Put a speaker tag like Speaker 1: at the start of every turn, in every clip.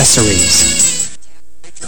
Speaker 1: accessories.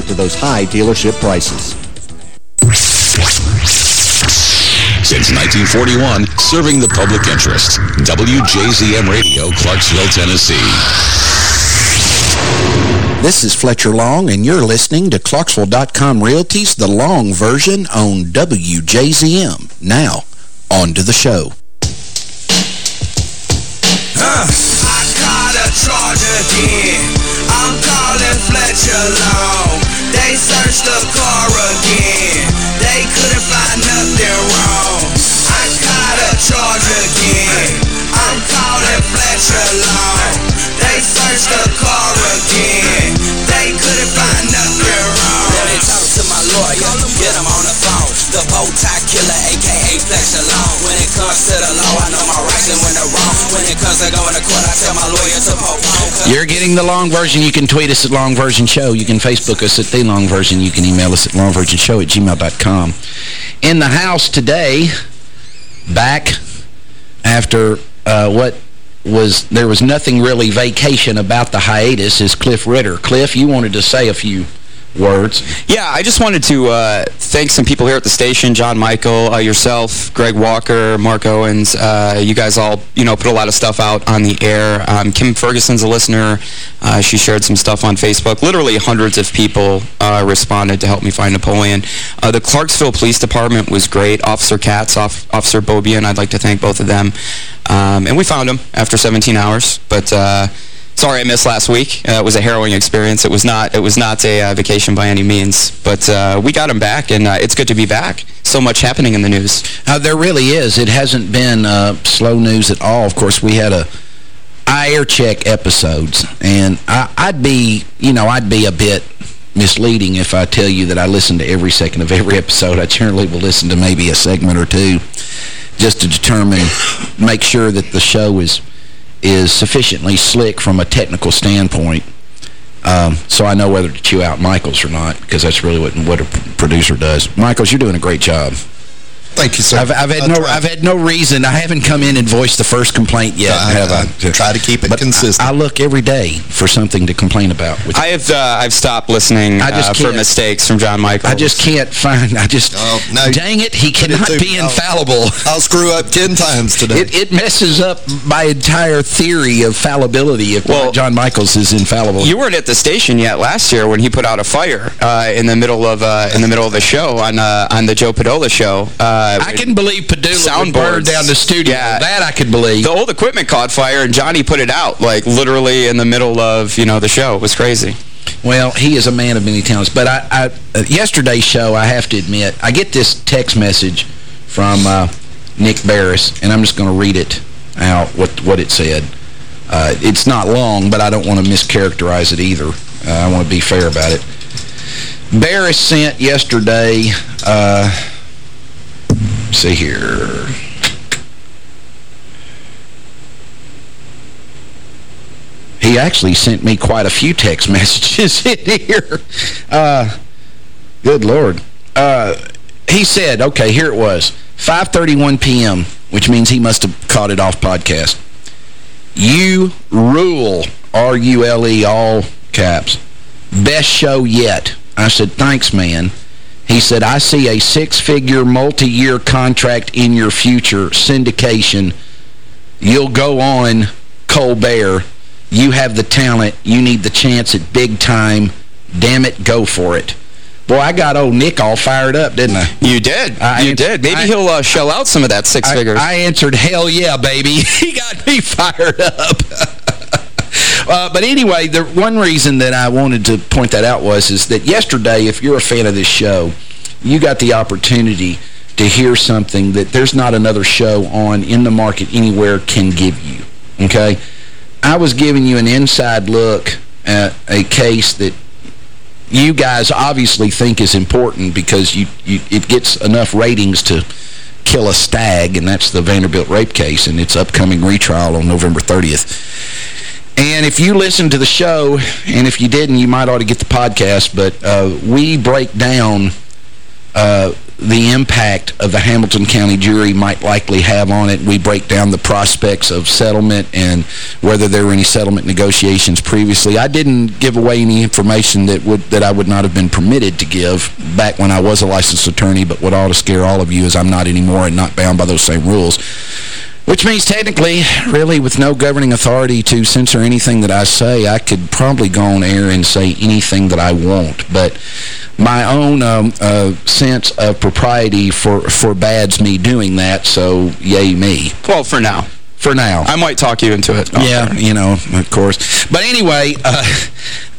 Speaker 2: to those high dealership prices.
Speaker 3: Since 1941, serving the public interest. WJZM Radio, Clarksville, Tennessee.
Speaker 4: This is Fletcher Long, and you're listening to Clarksville.com Realty's The Long Version on WJZM. Now, on to the show.
Speaker 5: Huh. I caught a charge again. Fletcher Long. They searched the car again. They couldn't find nothing wrong. I caught a charge again. I'm calling Fletcher Long. They searched the car again. They couldn't find nothing wrong.
Speaker 6: To my lawyer. Get him on the phone. The bow tie killer, aka Fletcher Long. When it comes to the law, I know my rights and when they're wrong. When it comes to going to court, I tell my lawyer to.
Speaker 4: You're getting the long version. You can tweet us at Long Version Show. You can Facebook us at The Long Version. You can email us at longversionshow at gmail.com. In the house today, back after uh, what was, there was nothing really vacation about the hiatus is Cliff Ritter. Cliff, you wanted to say a few words.
Speaker 7: Yeah, I just wanted to uh, thank some people here at the station, John Michael, uh, yourself, Greg Walker, Mark Owens. Uh, you guys all, you know, put a lot of stuff out on the air. Um, Kim Ferguson's a listener. Uh, she shared some stuff on Facebook. Literally hundreds of people uh, responded to help me find Napoleon. Uh, the Clarksville Police Department was great. Officer Katz, Off Officer Bobian, I'd like to thank both of them. Um, and we found him after 17 hours, but... Sorry I missed last week. Uh, it was a harrowing experience. It was not it was not a uh, vacation by any means. But uh, we got him back, and uh, it's good to be back. So much happening in the news.
Speaker 4: Uh, there really is. It hasn't been uh, slow news at all. Of course, we had a air check episodes, and I, I'd be, you know, I'd be a bit misleading if I tell you that I listen to every second of every episode. I generally will listen to maybe a segment or two just to determine, make sure that the show is is sufficiently slick from a technical standpoint. Um, so I know whether to chew out Michaels or not, because that's really what what a producer does. Michaels, you're doing a great job.
Speaker 8: Thank you, sir.
Speaker 4: I've, I've had
Speaker 8: I
Speaker 4: no
Speaker 8: try.
Speaker 4: I've had no reason. I haven't come in and voiced the first complaint yet,
Speaker 8: I-
Speaker 4: have I?
Speaker 8: I try to keep it
Speaker 4: But
Speaker 8: consistent.
Speaker 4: I, I look every day for something to complain about. Which
Speaker 7: I have uh, I've stopped listening
Speaker 4: I just
Speaker 7: uh, for mistakes from John Michael.
Speaker 4: I just can't find. I just.
Speaker 8: Oh, no.
Speaker 4: dang it! He
Speaker 8: Put it
Speaker 4: cannot
Speaker 8: to-
Speaker 4: be
Speaker 8: I'll-
Speaker 4: infallible.
Speaker 8: I'll screw up 10 times today.
Speaker 4: It, it messes up my entire theory of fallibility if
Speaker 7: Well,
Speaker 4: John Michaels is infallible.
Speaker 7: You weren't at the station yet last year when he put out a fire uh, in the middle of uh, in the middle of the show on uh, on the Joe Padola show. Uh,
Speaker 4: I can believe Padula would burn down the studio.
Speaker 7: Yeah.
Speaker 4: That I could believe.
Speaker 7: the old equipment caught fire and Johnny put it out like literally in the middle of you know the show. It was crazy.
Speaker 4: Well, he is a man of many talents. But I, I uh, yesterday's show, I have to admit, I get this text message from uh, Nick Beres, and I'm just going to read it out, what, what it said. Uh, it's not long, but I don't want to mischaracterize it either. Uh, I want to be fair about it. Barris sent yesterday, uh, see here... He actually sent me quite a few text messages in here. Uh, good Lord. Uh, he said, okay, here it was, 5.31 p.m., which means he must have caught it off podcast. You rule, R-U-L-E, all caps. Best show yet. I said, thanks, man. He said, I see a six-figure, multi-year contract in your future, syndication. You'll go on Colbert You have the talent. You need the chance at big time. Damn it, go for it. Boy, I got old Nick all fired up, didn't I?
Speaker 7: You did.
Speaker 4: I
Speaker 7: you did. Maybe
Speaker 4: I-
Speaker 7: he'll uh, shell out some of that six
Speaker 4: I,
Speaker 7: figures.
Speaker 4: I answered, hell yeah, baby. he got me fired up. uh, but anyway, the one reason that I wanted to point that out was is that yesterday, if you're a fan of this show, you got the opportunity to hear something that there's not another show on in the market anywhere can give you. Okay? I was giving you an inside look at a case that you guys obviously think is important because you, you it gets enough ratings to kill a stag, and that's the Vanderbilt rape case, and its upcoming retrial on November 30th. And if you listen to the show, and if you didn't, you might ought to get the podcast, but uh, we break down uh, the impact of the Hamilton County jury might likely have on it. We break down the prospects of settlement and whether there were any settlement negotiations previously. I didn't give away any information that would that I would not have been permitted to give back when I was a licensed attorney, but what ought to scare all of you is I'm not anymore and not bound by those same rules. Which means technically, really, with no governing authority to censor anything that I say, I could probably go on air and say anything that I want. But my own um, uh, sense of propriety for forbids me doing that, so yay me.
Speaker 7: well, for now.
Speaker 4: For now.
Speaker 7: I might talk you into it.
Speaker 4: Yeah, you know, of course. But anyway, uh,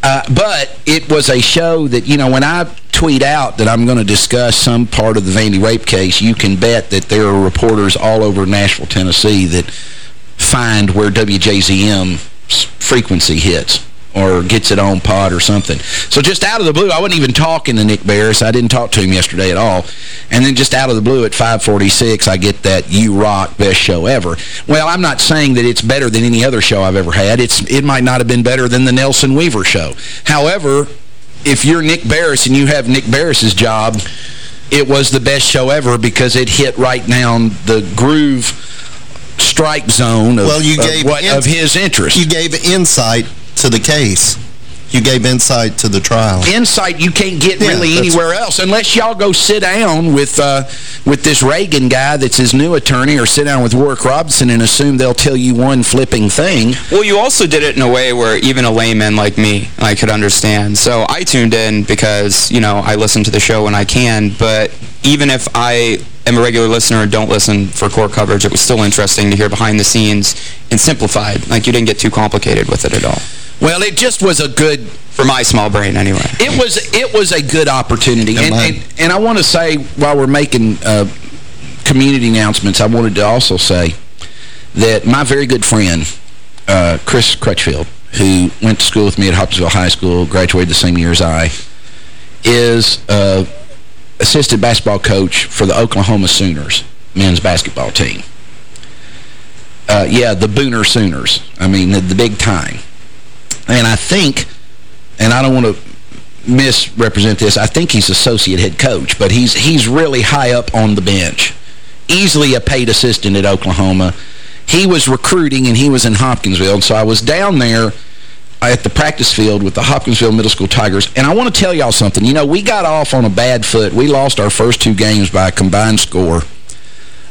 Speaker 4: uh, but it was a show that, you know, when I tweet out that I'm going to discuss some part of the Vandy rape case, you can bet that there are reporters all over Nashville, Tennessee that find where WJZM's frequency hits or gets it on pod or something. So just out of the blue, I wasn't even talking to Nick Beres. I didn't talk to him yesterday at all. And then just out of the blue at 546, I get that You Rock best show ever. Well, I'm not saying that it's better than any other show I've ever had. It's It might not have been better than the Nelson Weaver show. However, if you're Nick Beres and you have Nick Beres's job, it was the best show ever because it hit right down the groove strike zone of,
Speaker 8: Well, you
Speaker 4: of
Speaker 8: gave
Speaker 4: what, of his interest.
Speaker 8: You gave insight to the case. You gave insight to the trial.
Speaker 4: insight you can't get
Speaker 8: Yeah,
Speaker 4: really anywhere else unless y'all go sit down with uh, with this Reagan guy that's his new attorney or sit down with Worrick Robinson and assume they'll tell you one flipping thing.
Speaker 7: Well, you also did it in a way where even a layman like me, I could understand. So I tuned in because, you know, I listen to the show when I can, but even if I am a regular listener and don't listen for court coverage, it was still interesting to hear behind the scenes and simplified. Like, you didn't get too complicated with it at all.
Speaker 4: Well, it just was a good
Speaker 7: For my small brain, anyway.
Speaker 4: it was it was a good opportunity. And, and, and I want to say, while we're making uh, community announcements, I wanted to also say that my very good friend, uh, Chris Crutchfield, who went to school with me at Hopkinsville High School, graduated the same year as I, is uh, assistant basketball coach for the Oklahoma Sooners men's basketball team. Uh, yeah, the Boomer Sooners. I mean, the, the big time. And I think, and I don't want to misrepresent this, I think he's associate head coach, but he's he's really high up on the bench. Easily a paid assistant at Oklahoma. He was recruiting, and he was in Hopkinsville, and so I was down there at the practice field with the Hopkinsville Middle School Tigers. And I want to tell y'all something. You know, we got off on a bad foot. We lost our first two games by a combined score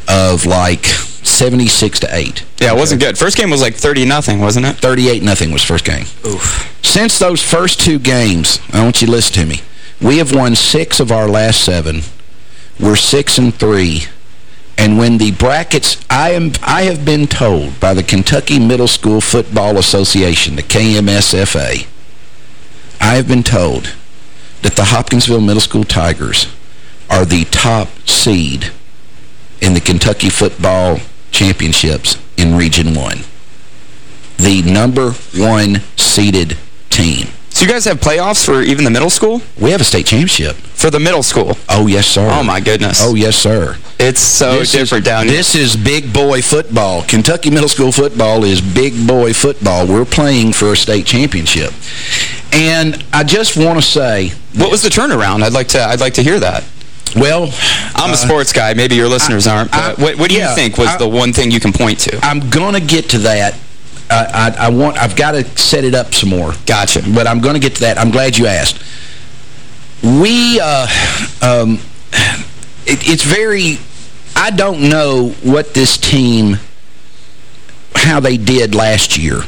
Speaker 4: of like 76 to 8.
Speaker 7: Yeah, it wasn't good. First game was like 30 nothing, wasn't it?
Speaker 4: 38 nothing was first game. Oof. Since those first two games, I want you to listen to me. We have won six of our last seven. We're six and three. And when the brackets, I am, I have been told by the Kentucky Middle School Football Association, the KMSFA, I have been told that the Hopkinsville Middle School Tigers are the top seed in the Kentucky Football Championships in Region 1 the number one seeded team.
Speaker 7: So you guys have playoffs for even the middle school?
Speaker 4: We have a state championship.
Speaker 7: For the middle school?
Speaker 4: Oh, yes, sir.
Speaker 7: Oh, my goodness.
Speaker 4: Oh, yes, sir.
Speaker 7: It's so
Speaker 4: This
Speaker 7: different
Speaker 4: is,
Speaker 7: down here.
Speaker 4: This is big boy football. Kentucky middle school football is big boy football. We're playing for a state championship. And I just want to say...
Speaker 7: What was the turnaround? I'd like to I'd like to hear that.
Speaker 4: Well...
Speaker 7: I'm
Speaker 4: uh,
Speaker 7: a sports guy. Maybe your listeners
Speaker 4: I-
Speaker 7: aren't.
Speaker 4: I-
Speaker 7: what, what do
Speaker 4: yeah,
Speaker 7: you think was
Speaker 4: I-
Speaker 7: the one thing you can point to?
Speaker 4: I'm going to get to that. I, I, I want, I've got to set it up some more.
Speaker 7: Gotcha.
Speaker 4: But I'm going to get to that. I'm glad you asked. We, uh, um, it, it's very, I don't know what this team, how they did last year.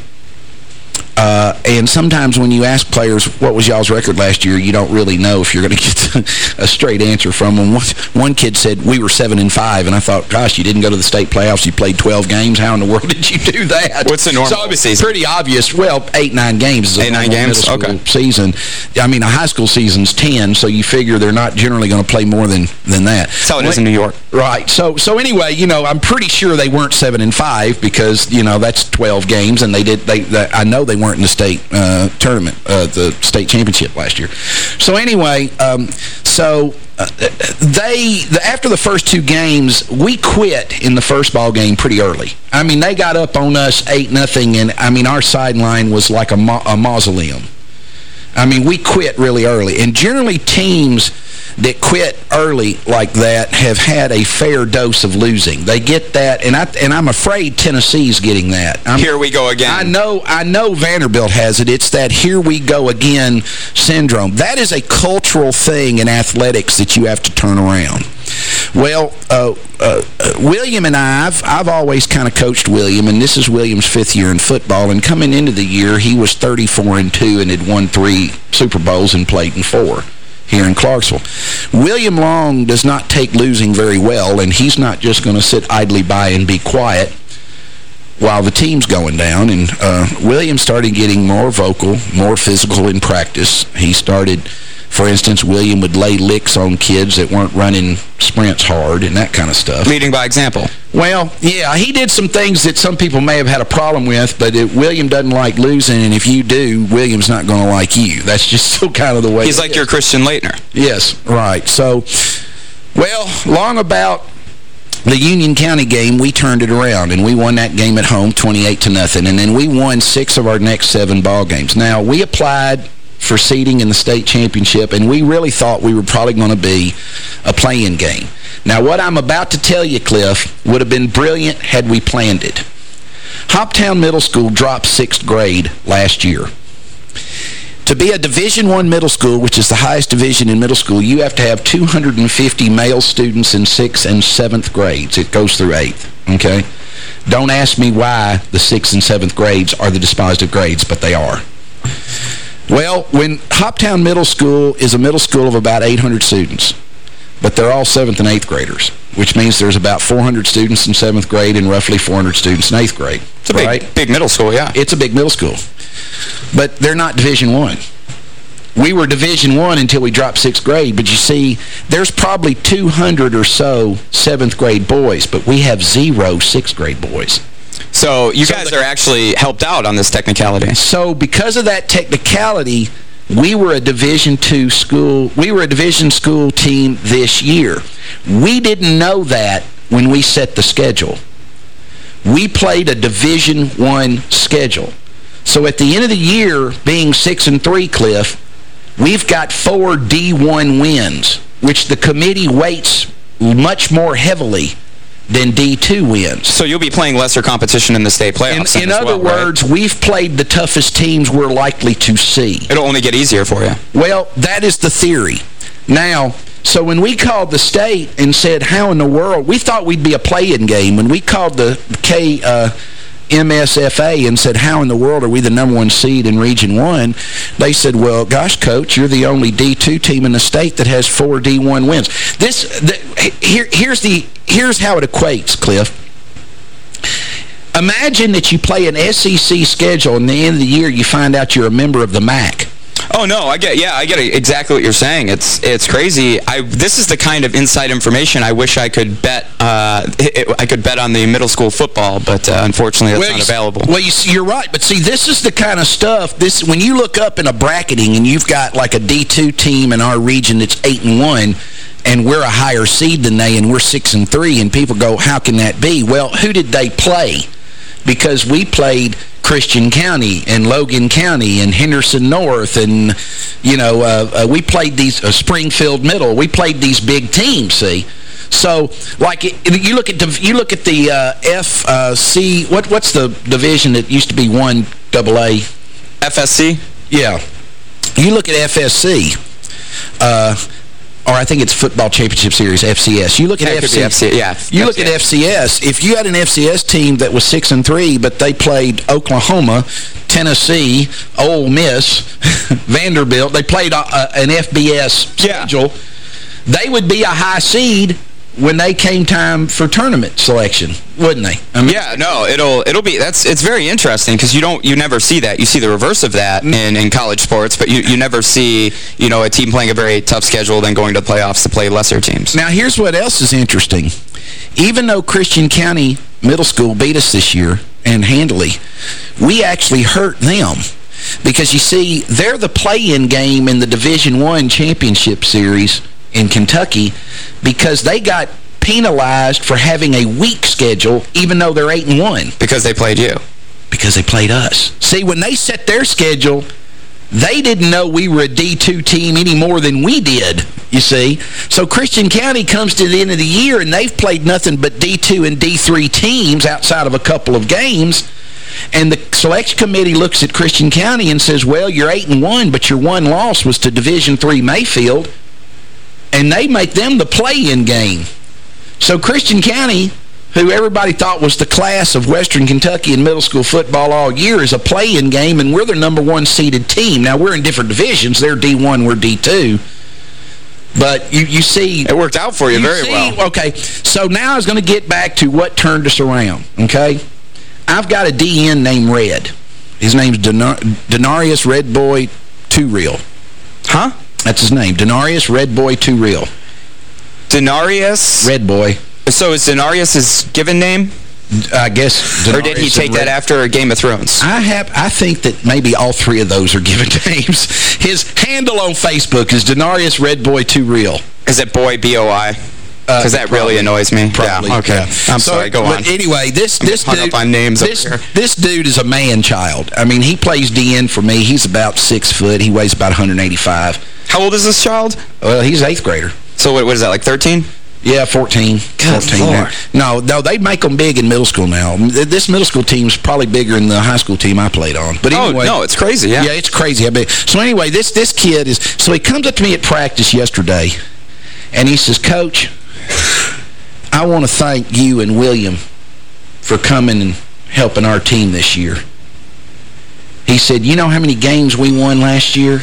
Speaker 4: Uh, and sometimes when you ask players, what was y'all's record last year, you don't really know if you're going to get a straight answer from them. One, one kid said, we were 7 and five, and I thought, gosh, you didn't go to the state playoffs. You played 12 games. How in the world did you do that?
Speaker 7: What's the normal
Speaker 4: so it's
Speaker 7: season?
Speaker 4: pretty obvious. Well, eight, nine games is a
Speaker 7: Eight, nine games? Okay.
Speaker 4: season. I mean, a high school season's 10, so you figure they're not generally going to play more than, than that.
Speaker 7: That's how it is in New York.
Speaker 4: Right. So so anyway, you know, I'm pretty sure they weren't 7 and 5 because, you know, that's 12 games and they did they, they I know they weren't in the state uh, tournament, uh, the state championship last year. So anyway, um, so uh, they the, after the first two games, we quit in the first ball game pretty early. I mean, they got up on us 8 nothing and I mean, our sideline was like a, ma a mausoleum. I mean, we quit really early. And generally teams that quit early like that have had a fair dose of losing. They get that, and I and I'm afraid Tennessee's getting that. I'm,
Speaker 7: Here we go again.
Speaker 4: I know I know Vanderbilt has it. It's that here we go again syndrome. That is a cultural thing in athletics that you have to turn around. Well, uh, uh, uh, William and I, I've, I've always kind of coached William, and this is William's fifth year in football, and coming into the year, he was 34 and 2 and had won three Super Bowls and played in four here in Clarksville. William Long does not take losing very well, and he's not just going to sit idly by and be quiet while the team's going down. And uh, William started getting more vocal, more physical in practice. He started, for instance, William would lay licks on kids that weren't running sprints hard and that kind of stuff.
Speaker 7: Leading by example.
Speaker 4: Well, yeah, he did some things that some people may have had a problem with, but it, William doesn't like losing, and if you do, William's not going to like you. That's just so kind of the way
Speaker 7: He's like
Speaker 4: is.
Speaker 7: your Christian Laettner.
Speaker 4: Yes, right. So, well, long about the Union County game, we turned it around, and we won that game at home 28 to nothing. And then we won six of our next seven ball games. Now, we applied for seeding in the state championship, and we really thought we were probably going to be a playing game. Now, what I'm about to tell you, Cliff, would have been brilliant had we planned it. Hoptown Middle School dropped sixth grade last year. To be a Division One middle school, which is the highest division in middle school, you have to have 250 male students in 6th and 7th grades. It goes through 8th, okay? Don't ask me why the 6th and 7th grades are the of grades, but they are. Well, when Hoptown Middle School is a middle school of about 800 students, but they're all 7th and 8th graders, which means there's about 400 students in 7th grade and roughly 400 students in 8th grade.
Speaker 7: It's a big,
Speaker 4: right?
Speaker 7: big middle school, yeah.
Speaker 4: It's a big middle school. But they're not Division One. We were Division One until we dropped sixth grade. But you see, there's probably 200 or so seventh grade boys, but we have zero sixth grade boys.
Speaker 7: So you guys are actually helped out on this technicality.
Speaker 4: So because of that technicality, we were a Division two school. We were a Division school team this year. We didn't know that when we set the schedule. We played a Division one schedule. So at the end of the year, being 6 and 3, Cliff, we've got four D1 wins, which the committee weights much more heavily than D2 wins.
Speaker 7: So you'll be playing lesser competition in the state playoffs.
Speaker 4: In, in other
Speaker 7: well, right?
Speaker 4: words, we've played the toughest teams we're likely to see.
Speaker 7: It'll only get easier for you.
Speaker 4: Well, that is the theory. Now, so when we called the state and said, how in the world, we thought we'd be a play-in game. When we called the K... Uh, MSFA and said, how in the world are we the number one seed in Region 1? They said, well, gosh, Coach, you're the only D2 team in the state that has four D1 wins. This, the, here, here's, the, here's how it equates, Cliff. Imagine that you play an SEC schedule and at the end of the year you find out you're a member of the MAC.
Speaker 7: Oh no, I get yeah, I get exactly what you're saying. It's it's crazy. I this is the kind of inside information I wish I could bet uh, it, I could bet on the middle school football, but uh, unfortunately that's
Speaker 4: well,
Speaker 7: not available.
Speaker 4: Well, you see, you're right, but see, this is the kind of stuff. This when you look up in a bracketing and you've got like a D2 team in our region that's eight and one, and we're a higher seed than they, and we're six and three, and people go, how can that be? Well, who did they play? Because we played Christian County and Logan County and Henderson North and, you know, uh, uh, we played these, uh, Springfield Middle. We played these big teams, see? So, like, it, you look at the, you look at the uh, FC, what, what's the division that used to be 1 double A?
Speaker 7: FSC?
Speaker 4: Yeah. You look at FSC, uh, or I think it's Football Championship Series, FCS. You look at
Speaker 7: Yeah, it could be
Speaker 4: FCS.
Speaker 7: FCS, yeah,
Speaker 4: You look at FCS. If you had an FCS team that was 6 and three, but they played Oklahoma, Tennessee, Ole Miss, Vanderbilt, they played uh, uh, an FBS schedule, they would be a high seed when they came time for tournament selection, wouldn't they? I mean,
Speaker 7: Yeah, no, it'll it'll be that's it's very interesting because you don't you never see that. You see the reverse of that
Speaker 4: Mm.
Speaker 7: in, in college sports, but you, you never see, you know, a team playing a very tough schedule then going to playoffs to play lesser teams.
Speaker 4: Now, here's what else is interesting. Even though Christian County Middle School beat us this year, and handily, we actually hurt them. Because, you see, they're the play-in game in the Division One championship series in Kentucky because they got penalized for having a weak schedule even though they're 8 and one
Speaker 7: Because they played you.
Speaker 4: because they played us. See, when they set their schedule, they didn't know we were a D2 team any more than we did, you see. So Christian County comes to the end of the year, and they've played nothing but D2 and D3 teams outside of a couple of games. And the selection committee looks at Christian County and says, well, you're 8 and one, but your one loss was to Division Three Mayfield. And they make them the play-in game. So Christian County, who everybody thought was the class of Western Kentucky in middle school football all year, is a play-in game, and we're their number one seeded team. Now, we're in different divisions. They're D1, we're D2. But you, you see...
Speaker 7: It worked out for you, very
Speaker 4: see-
Speaker 7: well.
Speaker 4: Okay, so now I was going to get back to what turned us around, okay? I've got a DN named Red. His name's Denar Denarius Red Boy Two Real.
Speaker 7: Huh?
Speaker 4: That's his name, Denarius Red Boy Two Real.
Speaker 7: Denarius?
Speaker 4: Red Boy.
Speaker 7: So is Denarius his given name?
Speaker 4: I guess...
Speaker 7: or did he take that after Game of Thrones?
Speaker 4: I have. I think that maybe all three of those are given names. His handle on Facebook is Denarius Red Boy Two Real.
Speaker 7: Is it Boy, B-O-I? Uh, because that really annoys me.
Speaker 4: Probably.
Speaker 7: Yeah, okay.
Speaker 4: yeah.
Speaker 7: I'm
Speaker 4: So,
Speaker 7: sorry, go on.
Speaker 4: But anyway, this this dude
Speaker 7: up on names
Speaker 4: this,
Speaker 7: here.
Speaker 4: this dude is a man child. I mean, he plays DN for me. He's about six foot. He weighs about 185.
Speaker 7: How old is this child?
Speaker 4: Well, he's eighth grader.
Speaker 7: So what, what is that, like 13?
Speaker 4: Yeah, 14. 14
Speaker 7: Lord.
Speaker 4: No, no, they make them big in middle school now. This middle school team's probably bigger than the high school team I played on. But
Speaker 7: Oh,
Speaker 4: anyway,
Speaker 7: no, it's crazy, yeah.
Speaker 4: Yeah, it's crazy how big. So anyway, this this kid is so he comes up to me at practice yesterday and he says, "Coach, I want to thank you and William for coming and helping our team this year." He said, "You know how many games we won last year?"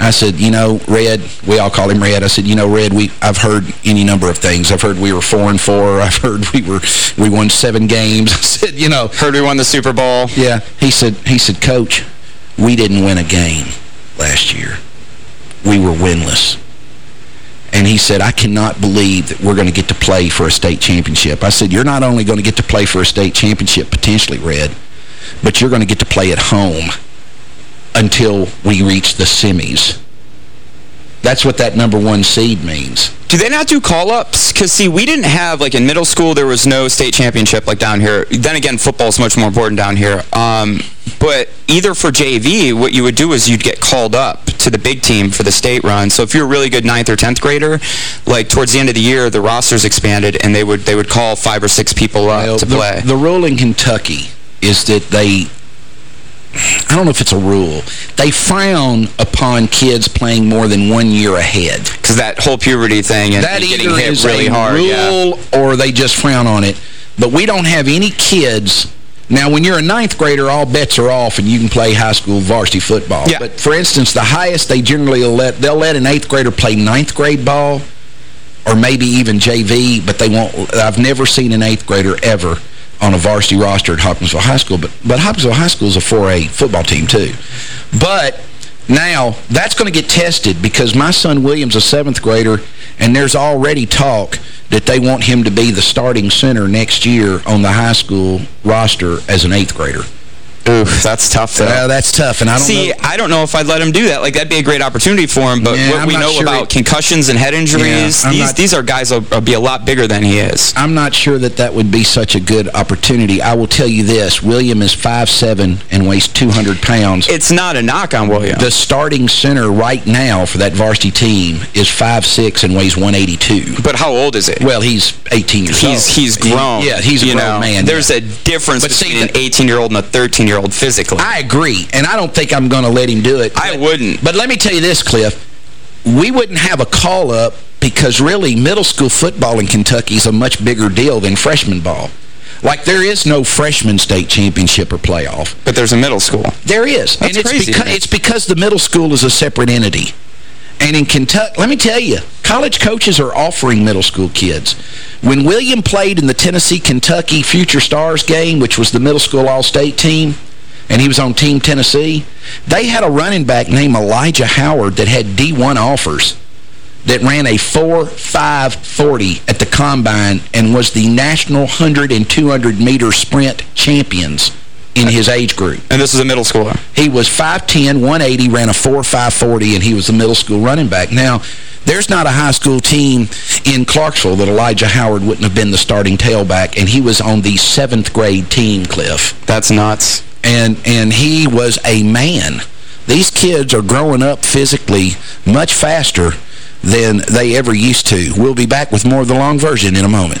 Speaker 4: I said, you know, Red, we all call him Red. I said, you know, Red, we I've heard any number of things. I've heard we were four and four. I've heard we were we won seven games. I said, you know,
Speaker 7: Heard we won the Super Bowl.
Speaker 4: yeah. He said, he said, Coach, we didn't win a game last year. We were winless. And he said, I cannot believe that we're going to get to play for a state championship. I said, you're not only going to get to play for a state championship, potentially, Red, but you're going to get to play at home until we reach the semis. That's what that number one seed means.
Speaker 7: Do they not do call-ups? Because, see, we didn't have, like, in middle school, there was no state championship, like, down here. Then again, football's much more important down here. Um, but either for JV, what you would do is you'd get called up to the big team for the state run. So if you're a really good ninth or 10th grader, like, towards the end of the year, the rosters expanded, and they would they would call five or six people up
Speaker 4: Well,
Speaker 7: to
Speaker 4: the,
Speaker 7: play.
Speaker 4: The rule in Kentucky is that they, I don't know if it's a rule, they frown upon kids playing more than one year ahead.
Speaker 7: Because that whole puberty thing and,
Speaker 4: That
Speaker 7: and getting
Speaker 4: either
Speaker 7: hit
Speaker 4: is
Speaker 7: really
Speaker 4: a
Speaker 7: hard. yeah.
Speaker 4: rule or they just frown on it. But we don't have any kids... Now, when you're a ninth grader, all bets are off and you can play high school varsity football.
Speaker 7: Yeah.
Speaker 4: But, for instance, the highest they generally will let... They'll let an eighth grader play ninth grade ball or maybe even JV, but they won't... I've never seen an eighth grader ever on a varsity roster at Hopkinsville High School. But, but Hopkinsville High School is a 4A football team, too. But... Now, that's going to get tested because my son William's a seventh grader, and there's already talk that they want him to be the starting center next year on the high school roster as an eighth grader.
Speaker 7: Oof, that's tough, though.
Speaker 4: Well, that's tough, and I don't
Speaker 7: See,
Speaker 4: know.
Speaker 7: I don't know if I'd let him do that. Like, that'd be a great opportunity for him, but
Speaker 4: Yeah,
Speaker 7: what
Speaker 4: I'm
Speaker 7: we know
Speaker 4: sure
Speaker 7: about concussions and head injuries,
Speaker 4: I'm
Speaker 7: these,
Speaker 4: not-
Speaker 7: these are guys will, will be a lot bigger than he is.
Speaker 4: I'm not sure that that would be such a good opportunity. I will tell you this. William is 5'7", and weighs 200 pounds.
Speaker 7: It's not a knock on William.
Speaker 4: the starting center right now for that varsity team is 5'6", and weighs 182.
Speaker 7: but how old is it?
Speaker 4: Well, he's 18 years old.
Speaker 7: he's he's grown.
Speaker 4: He- yeah, he's a
Speaker 7: you
Speaker 4: grown
Speaker 7: know,
Speaker 4: man.
Speaker 7: There's
Speaker 4: yeah.
Speaker 7: a difference
Speaker 4: But
Speaker 7: between
Speaker 4: the-
Speaker 7: an 18-year-old and a 13-year-old physically.
Speaker 4: I agree, and I don't think I'm going to let him do it.
Speaker 7: I wouldn't.
Speaker 4: But let me tell you this, Cliff. We wouldn't have a call-up because really middle school football in Kentucky is a much bigger deal than freshman ball. Like, there is no freshman state championship or playoff.
Speaker 7: But there's a middle school.
Speaker 4: There is.
Speaker 7: That's
Speaker 4: and it's
Speaker 7: crazy to
Speaker 4: it's because the middle school is a separate entity. And in Kentucky, let me tell you, college coaches are offering middle school kids. When William played in the Tennessee-Kentucky Future Stars game, which was the middle school all-state team, and he was on Team Tennessee, they had a running back named Elijah Howard that had D1 offers that ran a 4.540 at the combine and was the national 100 and 200 meter sprint champions in his age group.
Speaker 7: And this is a middle schooler.
Speaker 4: He was 5'10", 180, ran a 4.540, and he was the middle school running back. Now, there's not a high school team in Clarksville that Elijah Howard wouldn't have been the starting tailback, and he was on the seventh grade team, Cliff.
Speaker 7: That's nuts.
Speaker 4: And, and he was a man. These kids are growing up physically much faster than they ever used to. We'll be back with more of the long version in a moment.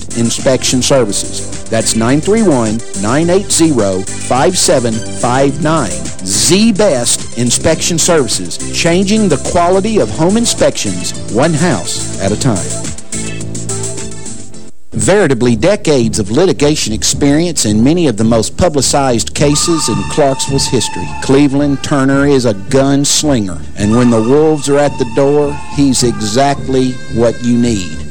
Speaker 2: inspection services. That's 931-980-5759. The best inspection services, changing the quality of home inspections one house at a time. Veritably decades of litigation experience in many of the most publicized cases in Clarksville's history. Cleveland Turner is a gunslinger, and when the wolves are at the door, he's exactly what you need.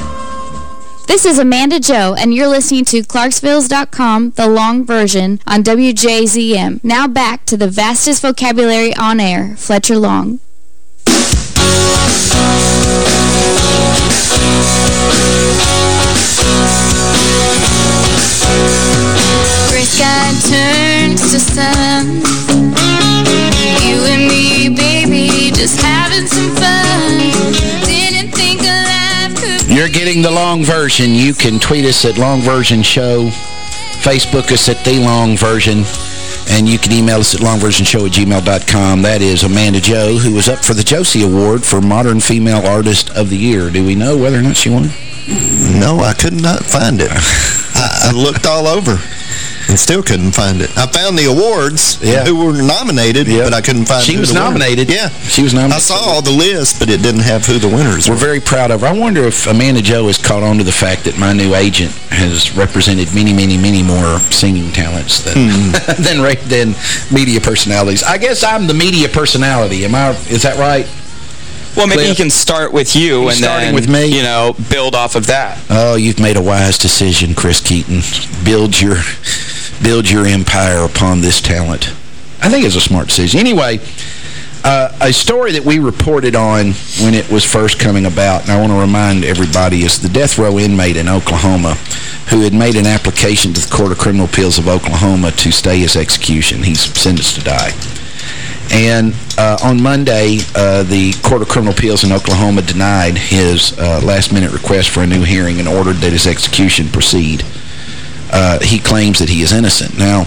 Speaker 1: This is Amanda Joe, and you're listening to Clarksvilles.com, the long version, on WJZM. Now back to the vastest vocabulary on air, Fletcher Long.
Speaker 9: Turns to sun You and me, baby, just having some fun
Speaker 4: You're getting the long version. You can tweet us at Long Version Show, Facebook us at The Long Version, and you can email us at longversionshow at gmail.com. That is Amanda Joe, who was up for the Josie Award for Modern Female Artist of the Year. Do we know whether or not she won?
Speaker 8: No, I could not find it. I, I looked all over and still couldn't find it. I found the awards
Speaker 4: Yeah.
Speaker 8: who were nominated, but I couldn't find
Speaker 4: She
Speaker 8: who
Speaker 4: was
Speaker 8: the winner-
Speaker 4: nominated.
Speaker 8: Yeah.
Speaker 4: She was nominated.
Speaker 8: I saw all the list, but it didn't have who the winners
Speaker 4: were.
Speaker 8: We're
Speaker 4: very proud of her. I wonder if Amanda Joe has caught on to the fact that my new agent has represented many, many, many more singing talents than
Speaker 8: Hmm.
Speaker 4: than, than media personalities. I guess I'm the media personality. Am I? Is that right?
Speaker 7: Well, maybe he
Speaker 4: Cliff.
Speaker 7: can start with you
Speaker 4: He's
Speaker 7: and then,
Speaker 4: with me.
Speaker 7: you know, build off of that.
Speaker 4: Oh, you've made a wise decision, Chris Keaton. Build your build your empire upon this talent. I think it's a smart decision. Anyway, uh, a story that we reported on when it was first coming about, and I want to remind everybody, is the death row inmate in Oklahoma who had made an application to the Court of Criminal Appeals of Oklahoma to stay his execution. He's sentenced to die. And uh, on Monday, uh, the Court of Criminal Appeals in Oklahoma denied his uh, last-minute request for a new hearing and ordered that his execution proceed. Uh, he claims that he is innocent. Now,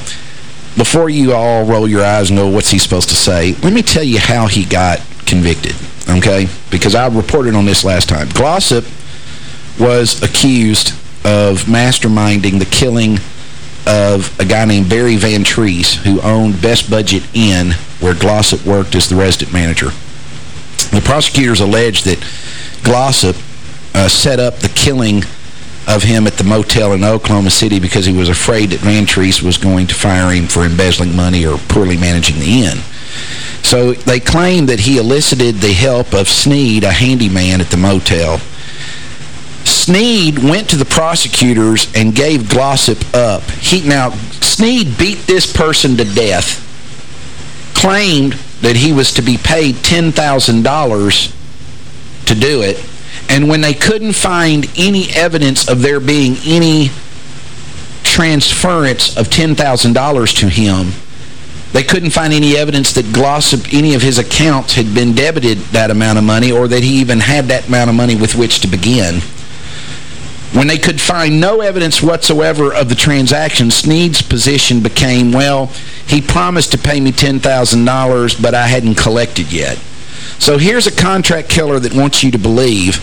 Speaker 4: before you all roll your eyes and go, what's he supposed to say, let me tell you how he got convicted, okay? Because I reported on this last time. Glossip was accused of masterminding the killing of a guy named Barry Van Treese, who owned Best Budget Inn, where Glossip worked as the resident manager. The prosecutors alleged that Glossip uh, set up the killing of him at the motel in Oklahoma City because he was afraid that Van Treese was going to fire him for embezzling money or poorly managing the inn. So they claim that he elicited the help of Sneed, a handyman at the motel. Sneed went to the prosecutors and gave Glossip up. He Now, Sneed beat this person to death, claimed that he was to be paid $10,000 to do it, and when they couldn't find any evidence of there being any transference of $10,000 to him, they couldn't find any evidence that Glossip, any of his accounts had been debited that amount of money or that he even had that amount of money with which to begin. When they could find no evidence whatsoever of the transaction, Sneed's position became, well, he promised to pay me $10,000, but I hadn't collected yet. So here's a contract killer that wants you to believe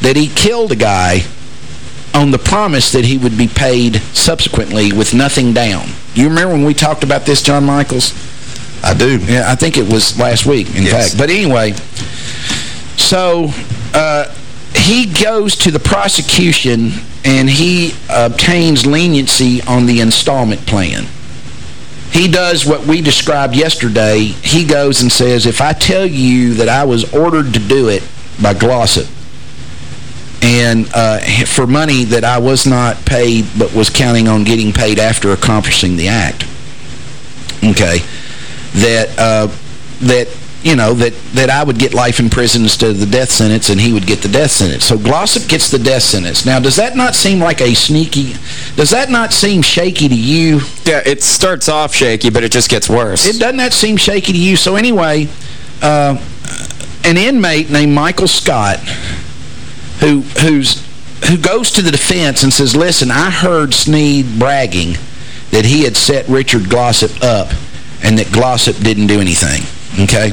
Speaker 4: that he killed a guy on the promise that he would be paid subsequently with nothing down. Do you remember when we talked about this, John Michaels?
Speaker 8: I do.
Speaker 4: Yeah, I think it was last week, in
Speaker 8: Yes.
Speaker 4: fact. But anyway, so uh, he goes to the prosecution and he obtains leniency on the installment plan. He does what we described yesterday. He goes and says, if I tell you that I was ordered to do it by Glossip, and uh, for money that I was not paid but was counting on getting paid after accomplishing the act, okay, that, uh, that you know, that, that I would get life in prison instead of the death sentence and he would get the death sentence. So Glossip gets the death sentence. Now, does that not seem like a sneaky, does that not seem shaky to you?
Speaker 7: Yeah, it starts off shaky, but it just gets worse.
Speaker 4: It doesn't that seem shaky to you? So anyway, uh, an inmate named Michael Scott, who who's who goes to the defense and says, listen, I heard Sneed bragging that he had set Richard Glossip up and that Glossip didn't do anything, okay?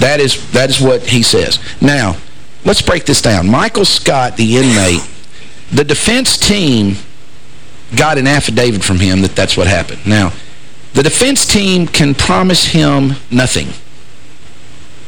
Speaker 4: That is, that is what he says. Now, let's break this down. Michael Scott, the inmate, the defense team got an affidavit from him that that's what happened. Now, the defense team can promise him nothing.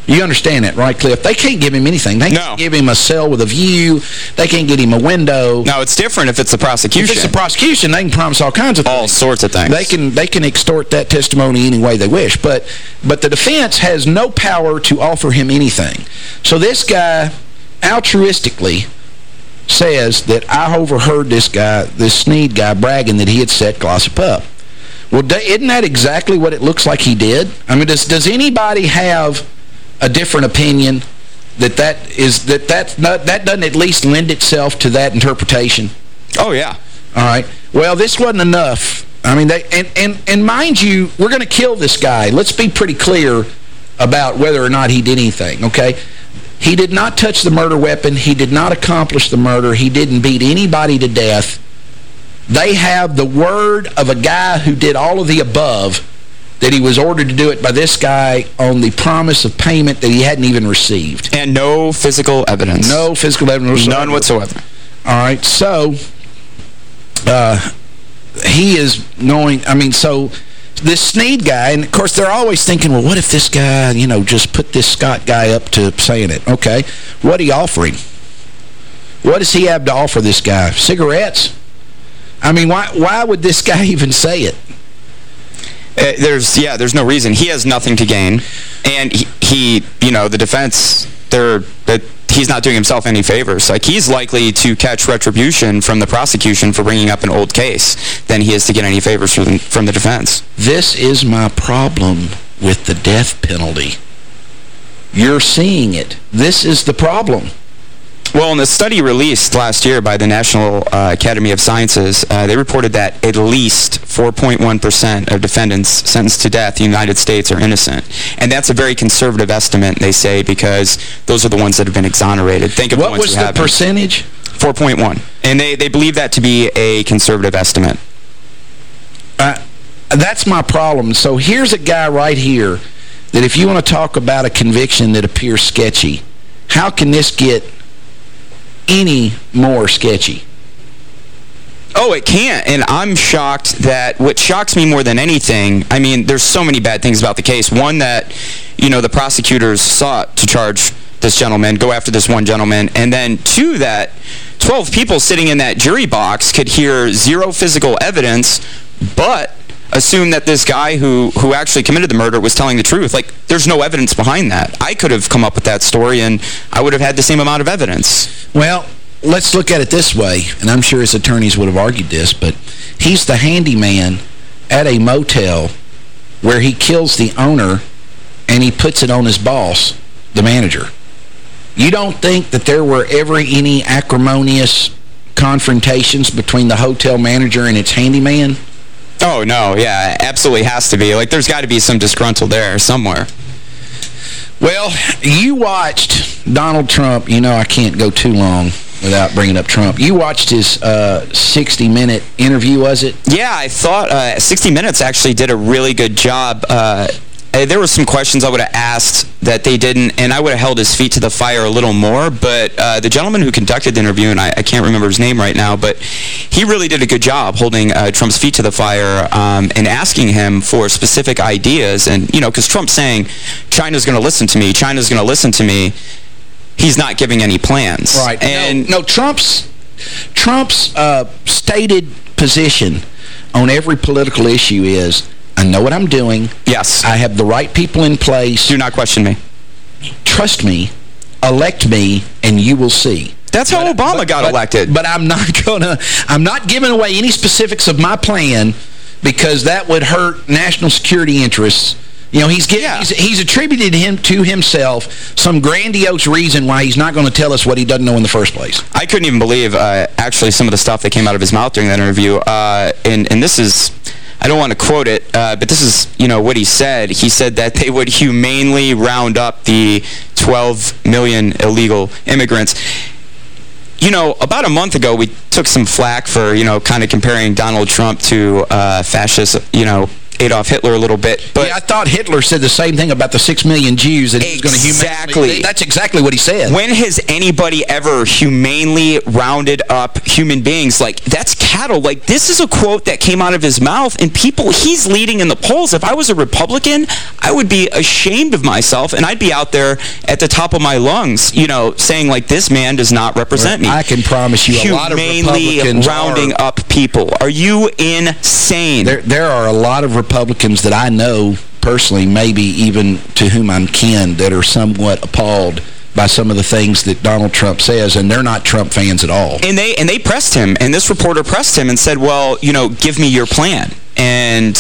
Speaker 4: You understand that, right, Cliff? They can't give him anything. They can't give him a cell with a view. They can't get him a window.
Speaker 7: No, it's different if it's the prosecution.
Speaker 4: If it's the prosecution, they can promise all kinds of
Speaker 7: all sorts of things.
Speaker 4: They can they can extort that testimony any way they wish, but but the defense has no power to offer him anything. So this guy altruistically says that I overheard this guy, this Sneed guy, bragging that he had set Glossip up. Well, isn't that exactly what it looks like he did? I mean, does does anybody have a different opinion that that is that that not, that doesn't at least lend itself to that interpretation?
Speaker 7: Oh yeah.
Speaker 4: All right. Well, this wasn't enough. I mean, they and and and mind you, we're going to kill this guy. Let's be pretty clear about whether or not he did anything, okay? He did not touch the murder weapon. He did not accomplish the murder. He didn't beat anybody to death. They have the word of a guy who did all of the above that he was ordered to do it by this guy on the promise of payment that he hadn't even received.
Speaker 7: And no physical evidence.
Speaker 4: No physical evidence.
Speaker 7: None whatsoever.
Speaker 4: All right, so uh, he is going, I mean, so this Sneed guy, and of course they're always thinking, well, what if this guy, you know, just put this Scott guy up to saying it? Okay, what do you offer him? What does he have to offer this guy? Cigarettes? I mean, why why would this guy even say it?
Speaker 7: Uh, there's yeah, there's no reason. He has nothing to gain, and he, he you know, the defense, they're that he's not doing himself any favors. Like he's likely to catch retribution from the prosecution for bringing up an old case than he is to get any favors from from the defense.
Speaker 4: This is my problem with the death penalty. You're seeing it. This is the problem.
Speaker 7: Well, in the study released last year by the National uh, Academy of Sciences, uh, they reported that at least 4.1% of defendants sentenced to death in the United States are innocent. And that's a very conservative estimate, they say, because those are the ones that have been exonerated. Think of
Speaker 4: what
Speaker 7: the ones
Speaker 4: was
Speaker 7: who
Speaker 4: the
Speaker 7: haven't.
Speaker 4: percentage?
Speaker 7: 4.1. And they, they believe that to be a conservative estimate.
Speaker 4: Uh, that's my problem. So here's a guy right here that if you want to talk about a conviction that appears sketchy, how can this get any more sketchy?
Speaker 7: Oh, it can't. And I'm shocked that what shocks me more than anything, I mean, there's so many bad things about the case. One, that, you know, the prosecutors sought to charge this gentleman, go after this one gentleman. And then, two, that 12 people sitting in that jury box could hear zero physical evidence, but assume that this guy who, who actually committed the murder was telling the truth. Like, there's no evidence behind that. I could have come up with that story, and I would have had the same amount of evidence.
Speaker 4: Well, let's look at it this way, and I'm sure his attorneys would have argued this, but he's the handyman at a motel where he kills the owner and he puts it on his boss, the manager. You don't think that there were ever any acrimonious confrontations between the hotel manager and its handyman?
Speaker 7: Oh, no, yeah, absolutely has to be. Like, there's got to be some disgruntled there somewhere.
Speaker 4: Well, you watched Donald Trump. You know I can't go too long without bringing up Trump. You watched his 60-minute interview, was it?
Speaker 7: Yeah, I thought uh, 60 Minutes actually did a really good job. Uh, uh, there were some questions I would have asked that they didn't, and I would have held his feet to the fire a little more, but uh, the gentleman who conducted the interview, and I, I, can't remember his name right now, but he really did a good job holding uh, Trump's feet to the fire um, and asking him for specific ideas. And, you know, because Trump's saying, China's going to listen to me, China's going to listen to me, he's not giving any plans.
Speaker 4: Right.
Speaker 7: And
Speaker 4: no, no Trump's, Trump's uh, stated position on every political issue is, I know what I'm doing.
Speaker 7: Yes.
Speaker 4: I have the right people in place.
Speaker 7: Do not question me.
Speaker 4: Trust me. Elect me, and you will see.
Speaker 7: That's how
Speaker 4: but,
Speaker 7: Obama
Speaker 4: but,
Speaker 7: got
Speaker 4: but,
Speaker 7: elected.
Speaker 4: But I'm not gonna. I'm not giving away any specifics of my plan because that would hurt national security interests. You know, he's, getting, yeah. he's, he's attributed him to himself some grandiose reason why he's not going to tell us what he doesn't know in the first place.
Speaker 7: I couldn't even believe, uh, actually, some of the stuff that came out of his mouth during that interview. Uh, and, and this is... I don't want to quote it, uh, but this is, you know, what he said. He said that they would humanely round up the 12 million illegal immigrants. You know, about a month ago, we took some flack for, you know, kind of comparing Donald Trump to uh, fascist, you know, Adolf Hitler a little bit. But
Speaker 4: yeah, I thought Hitler said the same thing about the six million Jews that
Speaker 7: exactly.
Speaker 4: he was going to humanely... Exactly. That's exactly what he said.
Speaker 7: When has anybody ever humanely rounded up human beings? Like, that's cattle. Like, this is a quote that came out of his mouth, and people, he's leading in the polls. If I was a Republican, I would be ashamed of myself, and I'd be out there at the top of my lungs, you know, saying, like, this man does not represent me.
Speaker 4: I can promise you
Speaker 7: humanely
Speaker 4: a lot of Republicans
Speaker 7: rounding
Speaker 4: are,
Speaker 7: up people. Are you insane?
Speaker 4: There, there are a lot of Republicans that I know personally, maybe even to whom I'm kin, that are somewhat appalled by some of the things that Donald Trump says, and they're not Trump fans at all.
Speaker 7: And they and they pressed him, and this reporter pressed him and said, well, you know, give me your plan. And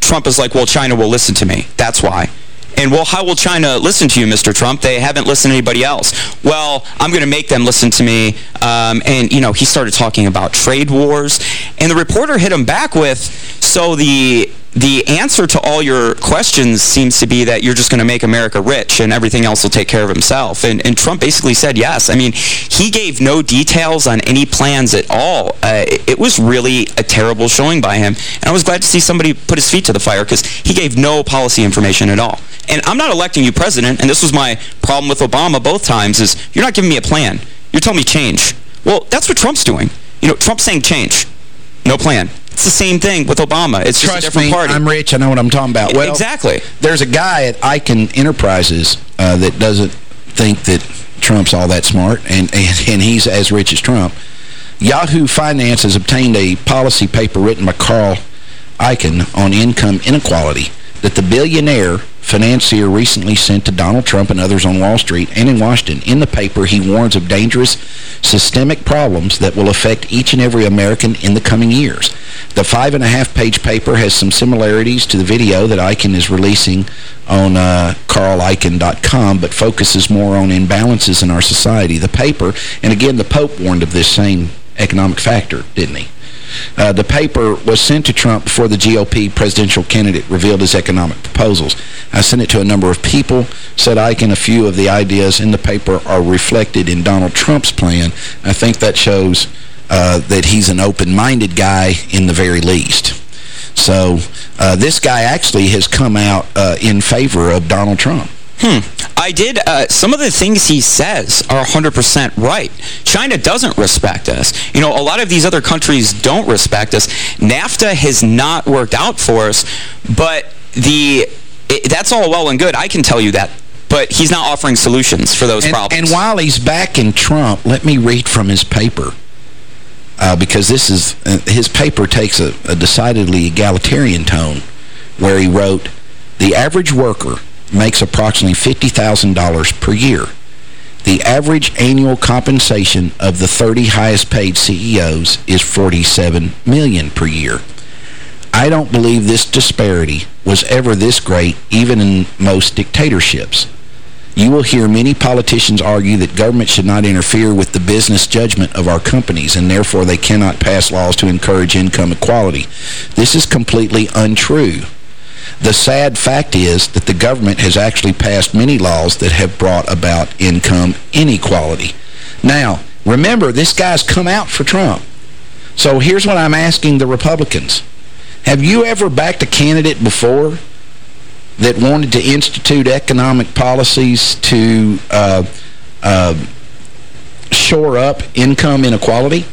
Speaker 7: Trump is like, well, China will listen to me. That's why. And, well, how will China listen to you, Mr. Trump? They haven't listened to anybody else. Well, I'm going to make them listen to me. Um, and, you know, he started talking about trade wars. And the reporter hit him back with, so the the answer to all your questions seems to be that you're just going to make America rich and everything else will take care of himself. And, and Trump basically said yes. I mean, he gave no details on any plans at all. Uh, it, it, was really a terrible showing by him. And I was glad to see somebody put his feet to the fire because he gave no policy information at all. And I'm not electing you president, and this was my problem with Obama both times, is you're not giving me a plan. You're telling me change. Well, that's what Trump's doing. You know, Trump's saying change. No plan. It's the same thing with Obama. It's just
Speaker 4: Trust
Speaker 7: a different
Speaker 4: me,
Speaker 7: party.
Speaker 4: I'm rich. I know what I'm talking about. Well,
Speaker 7: exactly.
Speaker 4: There's a guy at Icahn Enterprises uh, that doesn't think that Trump's all that smart, and, and, and he's as rich as Trump. Yahoo Finance has obtained a policy paper written by Carl Icahn on income inequality that the billionaire financier recently sent to Donald Trump and others on Wall Street and in Washington. In the paper, he warns of dangerous systemic problems that will affect each and every American in the coming years. The five-and-a-half-page paper has some similarities to the video that Icahn is releasing on uh, carlicahn.com, but focuses more on imbalances in our society. The paper, and again, the Pope warned of this same economic factor, didn't he? Uh, the paper was sent to Trump before the GOP presidential candidate revealed his economic proposals. I sent it to a number of people, said Icahn a few of the ideas in the paper are reflected in Donald Trump's plan. I think that shows uh, that he's an open-minded guy in the very least. So uh, this guy actually has come out uh, in favor of Donald Trump.
Speaker 7: Hmm. I did, uh, some of the things he says are 100% right. China doesn't respect us. You know, a lot of these other countries don't respect us. NAFTA has not worked out for us, but the it, that's all well and good. I can tell you that. But he's not offering solutions for those
Speaker 4: and,
Speaker 7: problems.
Speaker 4: And while he's backing Trump, let me read from his paper. Uh, because this is, uh, his paper takes a, a decidedly egalitarian tone, where he wrote, the average worker makes approximately $50,000 per year. The average annual compensation of the 30 highest paid CEOs is 47 million per year. I don't believe this disparity was ever this great, even in most dictatorships. You will hear many politicians argue that government should not interfere with the business judgment of our companies, and therefore they cannot pass laws to encourage income equality. This is completely untrue. The sad fact is that the government has actually passed many laws that have brought about income inequality. Now, remember, this guy's come out for Trump. So here's what I'm asking the Republicans. Have you ever backed a candidate before that wanted to institute economic policies to uh, uh, shore up income inequality?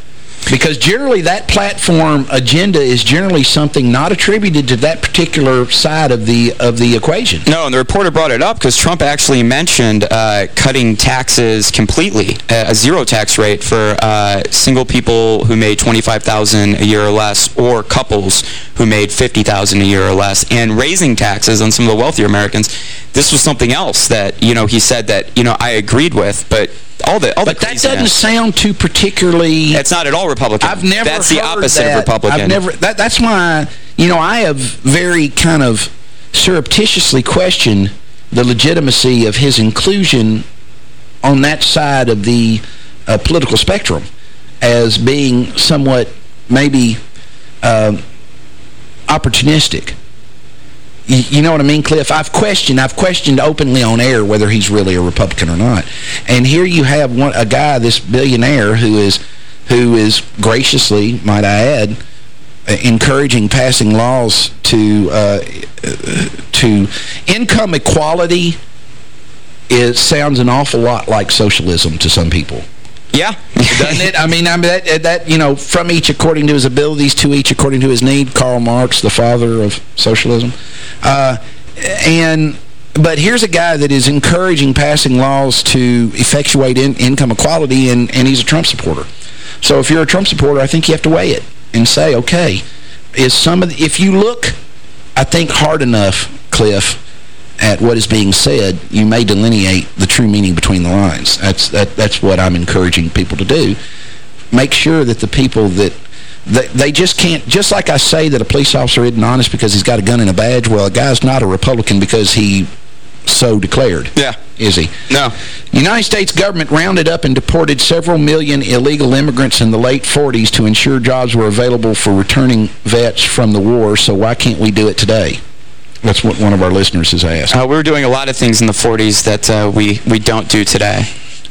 Speaker 4: Because generally that platform agenda is generally something not attributed to that particular side of the of the equation.
Speaker 7: No, and the reporter brought it up because Trump actually mentioned uh, cutting taxes completely, a zero tax rate for uh, single people who made 25,000 a year or less or couples who made 50,000 a year or less and raising taxes on some of the wealthier Americans. This was something else that, you know, he said that, you know, I agreed with, but all the all
Speaker 4: but
Speaker 7: the
Speaker 4: that doesn't sound too particularly
Speaker 7: it's not at all republican.
Speaker 4: I've never
Speaker 7: that's the opposite
Speaker 4: that.
Speaker 7: of republican.
Speaker 4: I've never that, that's why you know i have very kind of surreptitiously questioned the legitimacy of his inclusion on that side of the uh, political spectrum as being somewhat maybe uh, opportunistic you, know what I mean, Cliff? I've questioned, I've questioned openly on air whether he's really a Republican or not. And here you have one a guy, this billionaire, who is who is graciously, might I add, uh, encouraging passing laws to uh, to income equality. It sounds an awful lot like socialism to some people.
Speaker 7: Yeah.
Speaker 4: Doesn't it? I mean, I mean that, that, you know, from each according to his abilities, to each according to his need. Karl Marx, the father of socialism. Uh, and... But here's a guy that is encouraging passing laws to effectuate in, income equality, and, and he's a Trump supporter. So if you're a Trump supporter, I think you have to weigh it and say, okay, is some of the, if you look, I think, hard enough, Cliff, at what is being said, you may delineate the true meaning between the lines. That's that that's what I'm encouraging people to do. Make sure that the people that they, they just can't, just like I say that a police officer isn't honest because he's got a gun and a badge, well, a guy's not a Republican because he so declared.
Speaker 7: Yeah.
Speaker 4: Is he?
Speaker 7: No.
Speaker 4: United States government rounded up and deported several million illegal immigrants in the late 40s to ensure jobs were available for returning vets from the war, so why can't we do it today? That's what one of our listeners has asked.
Speaker 7: Uh, we were doing a lot of things in the 40s that uh, we, we don't do today.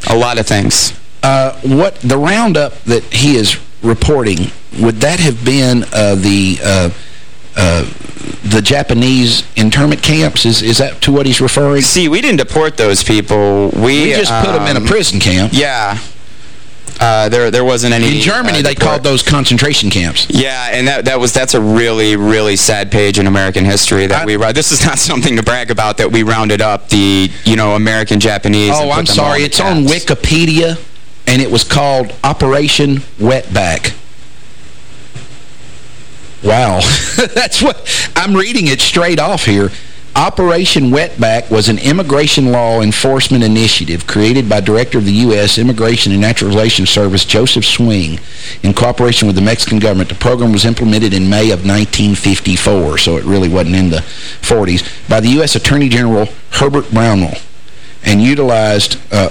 Speaker 7: A lot of things.
Speaker 4: Uh, what the roundup that he is reporting, would that have been uh, the uh, uh, the Japanese internment camps? Is is that to what he's referring?
Speaker 7: See, we didn't deport those people. We,
Speaker 4: we just
Speaker 7: um,
Speaker 4: put them in a prison camp.
Speaker 7: Yeah. Uh, there there wasn't any
Speaker 4: in Germany
Speaker 7: uh,
Speaker 4: they called those concentration camps
Speaker 7: yeah and that that was that's a really really sad page in American history that I, we this is not something to brag about that we rounded up the you know American Japanese
Speaker 4: oh I'm sorry it's on Wikipedia and it was called Operation Wetback
Speaker 10: Wow. That's what I'm reading it straight off here. Operation Wetback was an immigration law enforcement initiative created by Director of the U.S. Immigration and Naturalization Service Joseph Swing in cooperation with the Mexican government. The program was implemented in May of 1954, so it really wasn't in the 40s, by the U.S. Attorney General Herbert Brownell and utilized uh,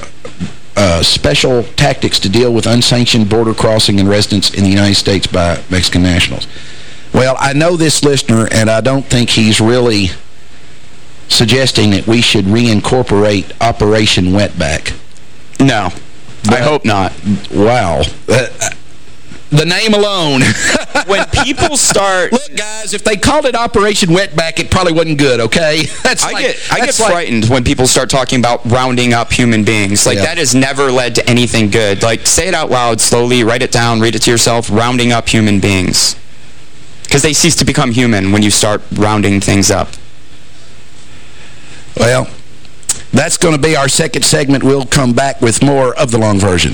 Speaker 10: uh, special tactics to deal with unsanctioned border crossing and residence in the United States by Mexican nationals. Well, I know this listener, and I don't think he's really suggesting that we should reincorporate Operation Wetback.
Speaker 7: No. I hope not.
Speaker 10: Wow. Uh, the name alone.
Speaker 7: when people start...
Speaker 10: Look, guys, if they called it Operation Wetback, it probably wasn't good, okay?
Speaker 7: That's I like, get, I get like, frightened when people start talking about rounding up human beings. Like, yeah. that has never led to anything good. Like, say it out loud, slowly, write it down, read it to yourself, rounding up human beings. Because they cease to become human when you start rounding things up.
Speaker 10: Well, that's going to be our second segment. We'll come back with more of the long version.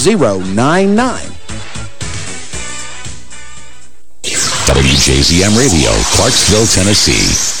Speaker 4: 931-645-6099.
Speaker 3: WJZM Radio, Clarksville, Tennessee.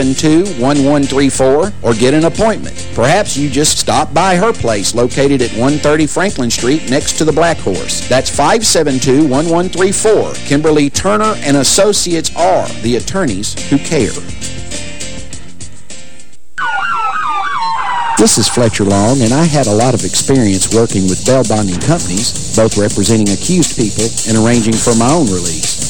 Speaker 4: 872-1134 or get an appointment. Perhaps you just stop by her place located at 130 Franklin Street next to the Black Horse. That's 572-1134. Kimberly Turner and Associates are the attorneys who care. This is Fletcher Long, and I had a lot of experience working with bail bonding companies, both representing accused people and arranging for my own release.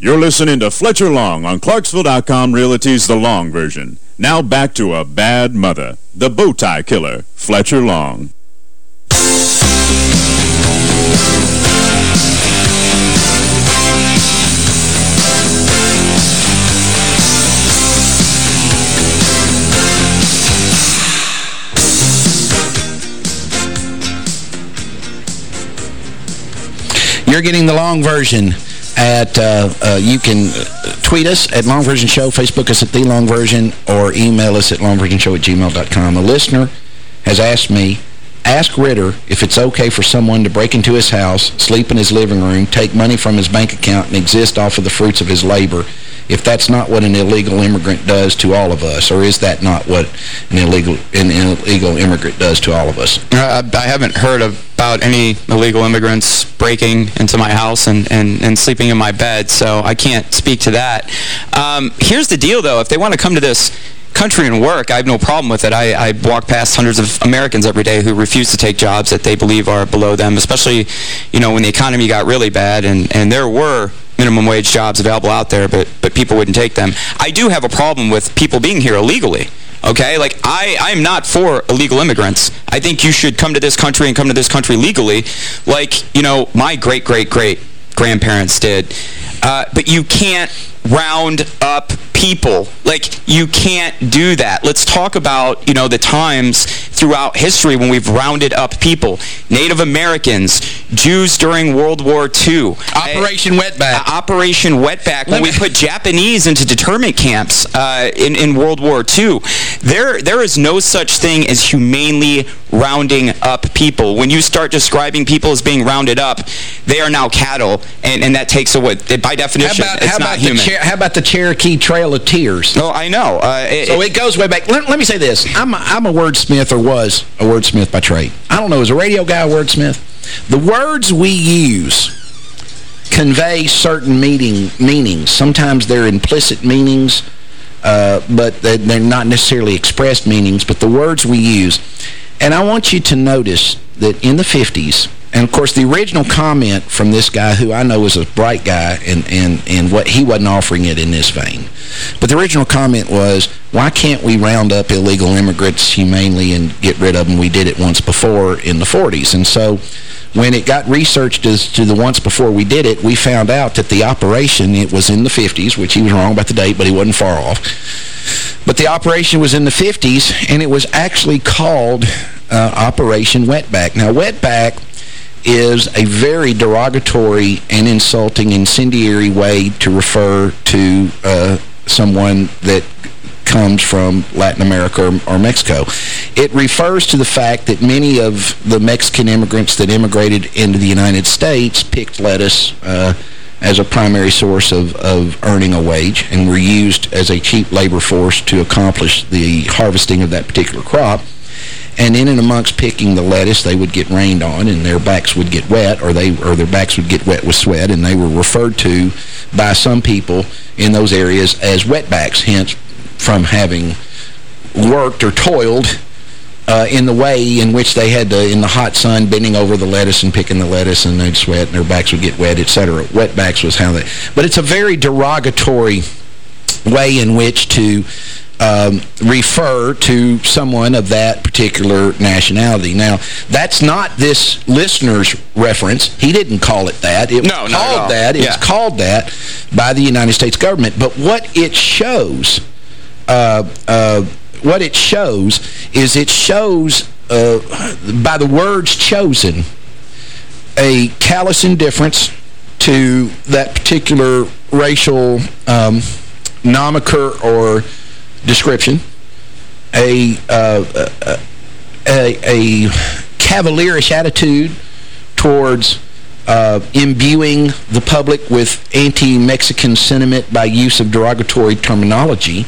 Speaker 11: You're listening to Fletcher Long on Clarksville.com Realty's The Long Version. Now back to a bad mother, the bow tie killer, Fletcher Long.
Speaker 10: You're getting the long version at, uh, uh, you can tweet us at Long Version Show, Facebook us at The Long Version, or email us at longversionshow at gmail.com. A listener
Speaker 4: has asked me, ask Ritter if it's okay for someone to break into his house, sleep in his living room, take money from his bank account, and exist off of the fruits of his labor if that's not what an illegal immigrant does to all of us, or is that not what an illegal an illegal immigrant does to all of us?
Speaker 7: Uh, I haven't heard about any illegal immigrants breaking into my house and, and, and sleeping in my bed, so I can't speak to that. Um, here's the deal, though. If they want to come to this country and work, I have no problem with it. I, I, walk past hundreds of Americans every day who refuse to take jobs that they believe are below them, especially, you know, when the economy got really bad and, and there were minimum wage jobs available out there, but, but people wouldn't take them. I do have a problem with people being here illegally. Okay, like I, I'm not for illegal immigrants. I think you should come to this country and come to this country legally, like, you know, my great-great-great grandparents did. Uh, but you can't round up people. Like, you can't do that. Let's talk about, you know, the times throughout history when we've rounded up people. Native Americans, Jews during World War II.
Speaker 4: Operation Wetback.
Speaker 7: Uh, Operation Wetback, when we put Japanese into internment camps uh, in, in World War II. There, there is no such thing as humanely rounding up people. When you start describing people as being rounded up, they are now cattle, and, and that takes away, by definition,
Speaker 4: how about,
Speaker 7: it's not
Speaker 4: about
Speaker 7: human.
Speaker 4: How about the Cherokee Trail of Tears?
Speaker 7: No, I know. Uh, it,
Speaker 4: so it goes way back. Let, let me say this. I'm a, I'm a wordsmith, or was a wordsmith by trade. I don't know, is a radio guy a wordsmith? The words we use convey certain meaning meanings. Sometimes they're implicit meanings, uh, but they're not necessarily expressed meanings, but the words we use. And I want you to notice that in the 50s, and of course the original comment from this guy who I know is a bright guy and, and, and what he wasn't offering it in this vein. But the original comment was, why can't we round up illegal immigrants humanely and get rid of them? We did it once before in the 40s. And so when it got researched as to the once before we did it, we found out that the operation, it was in the 50s, which he was wrong about the date, but he wasn't far off. But the operation was in the 50s, and it was actually called uh, Operation Wetback. Now, Wetback is a very derogatory and insulting, incendiary way to refer to uh, someone that comes from Latin America or, or, Mexico. It refers to the fact that many of the Mexican immigrants that immigrated into the United States picked lettuce uh, as a primary source of, of earning a wage and were used as a cheap labor force to accomplish the harvesting of that particular crop. And in and amongst picking the lettuce, they would get rained on and their backs would get wet or they or their backs would get wet with sweat and they were referred to by some people in those areas as wetbacks, hence from having worked or toiled uh, in the way in which they had to, in the hot sun, bending over the lettuce and picking the lettuce, and they'd sweat, and their backs would get wet, etc. Wetbacks was how they... But it's a very derogatory way in which to um, refer to someone of that particular nationality. Now, that's not this listener's reference. He didn't call it that. It
Speaker 7: no,
Speaker 4: was called that. It
Speaker 7: yeah.
Speaker 4: was called that by the United States government. But what it shows... Uh, uh, what it shows is it shows, uh, by the words chosen, a callous indifference to that particular racial um, or description, a, uh, a, a cavalierish attitude towards uh, imbuing the public with anti-Mexican sentiment by use of derogatory terminology,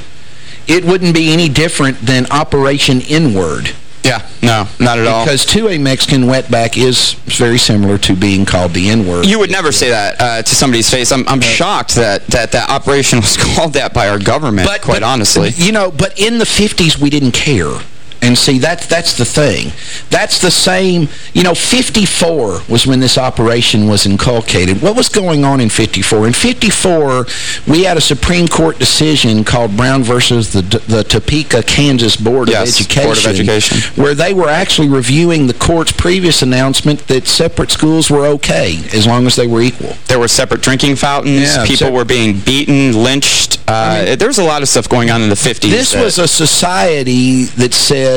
Speaker 4: it wouldn't be any different than Operation N-word.
Speaker 7: Yeah, no, not at all.
Speaker 4: Because to a Mexican, wetback is very similar to being called the N-word.
Speaker 7: You would never say that uh, to somebody's face. I'm, I'm shocked that, that that operation was called that by our government,
Speaker 4: but,
Speaker 7: quite
Speaker 4: but,
Speaker 7: honestly.
Speaker 4: You know, but in the 50s, we didn't care. And see, that's that's the thing. That's the same, you know, 54 was when this operation was inculcated. What was going on in 54? In 54, we had a Supreme Court decision called Brown versus the the Topeka, Kansas Board
Speaker 7: yes,
Speaker 4: of Education.
Speaker 7: Board of Education.
Speaker 4: Where they were actually reviewing the court's previous announcement that separate schools were okay as long as they were equal.
Speaker 7: There were separate drinking fountains.
Speaker 4: Yeah,
Speaker 7: People were being beaten, lynched. Uh, I mean, there was a lot of stuff going on in the 50s.
Speaker 4: This was a society that said,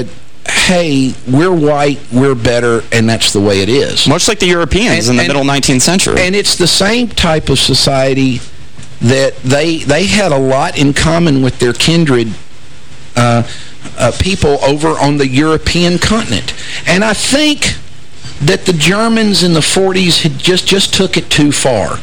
Speaker 4: hey, we're white, we're better, and that's the way it is.
Speaker 7: Much like the Europeans and, in the middle 19th century.
Speaker 4: And it's the same type of society that they they had a lot in common with their kindred uh, uh, people over on the European continent. And I think that the Germans in the 40s had just, just took it too far.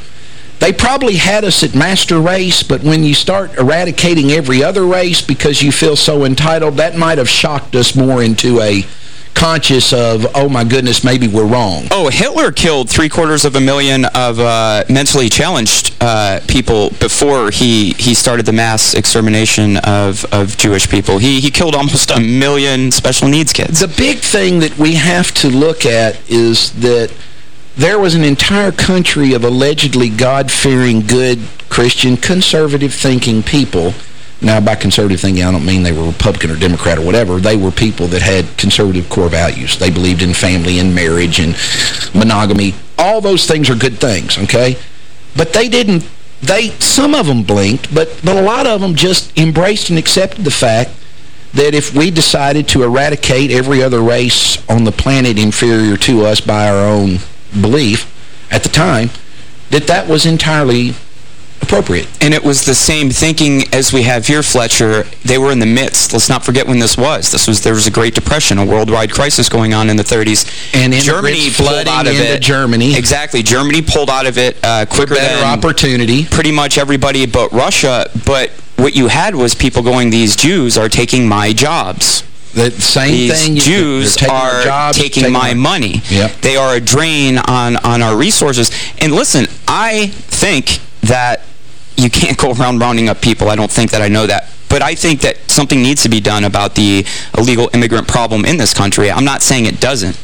Speaker 4: They probably had us at master race, but when you start eradicating every other race because you feel so entitled, that might have shocked us more into a conscious of, oh my goodness, maybe we're wrong.
Speaker 7: Oh, Hitler killed three quarters of a million of uh, mentally challenged uh, people before he, he started the mass extermination of, of Jewish people. He, he killed almost a million special needs kids.
Speaker 4: The big thing that we have to look at is that there was an entire country of allegedly God-fearing, good, Christian, conservative-thinking people now, by conservative thinking, I don't mean they were Republican or Democrat or whatever. They were people that had conservative core values. They believed in family and marriage and monogamy. All those things are good things, okay? But they didn't, they, some of them blinked, but, but a lot of them just embraced and accepted the fact that if we decided to eradicate every other race on the planet inferior to us by our own belief at the time, that that was entirely appropriate.
Speaker 7: And it was the same thinking as we have here, Fletcher. They were in the midst. Let's not forget when this was. This was There was a Great Depression, a worldwide crisis going on in the 30s.
Speaker 4: And
Speaker 7: Germany pulled out of it.
Speaker 4: Germany.
Speaker 7: Exactly. Germany pulled out of it uh, quicker
Speaker 4: better
Speaker 7: than
Speaker 4: opportunity.
Speaker 7: pretty much everybody but Russia. But what you had was people going, these Jews are taking my jobs.
Speaker 4: The same
Speaker 7: These
Speaker 4: thing.
Speaker 7: Jews
Speaker 4: taking
Speaker 7: are
Speaker 4: jobs,
Speaker 7: taking, my
Speaker 4: our-
Speaker 7: money.
Speaker 4: Yep.
Speaker 7: They are a drain on, on our resources. And listen, I think that you can't go around rounding up people. I don't think that I know that. But I think that something needs to be done about the illegal immigrant problem in this country. I'm not saying it doesn't.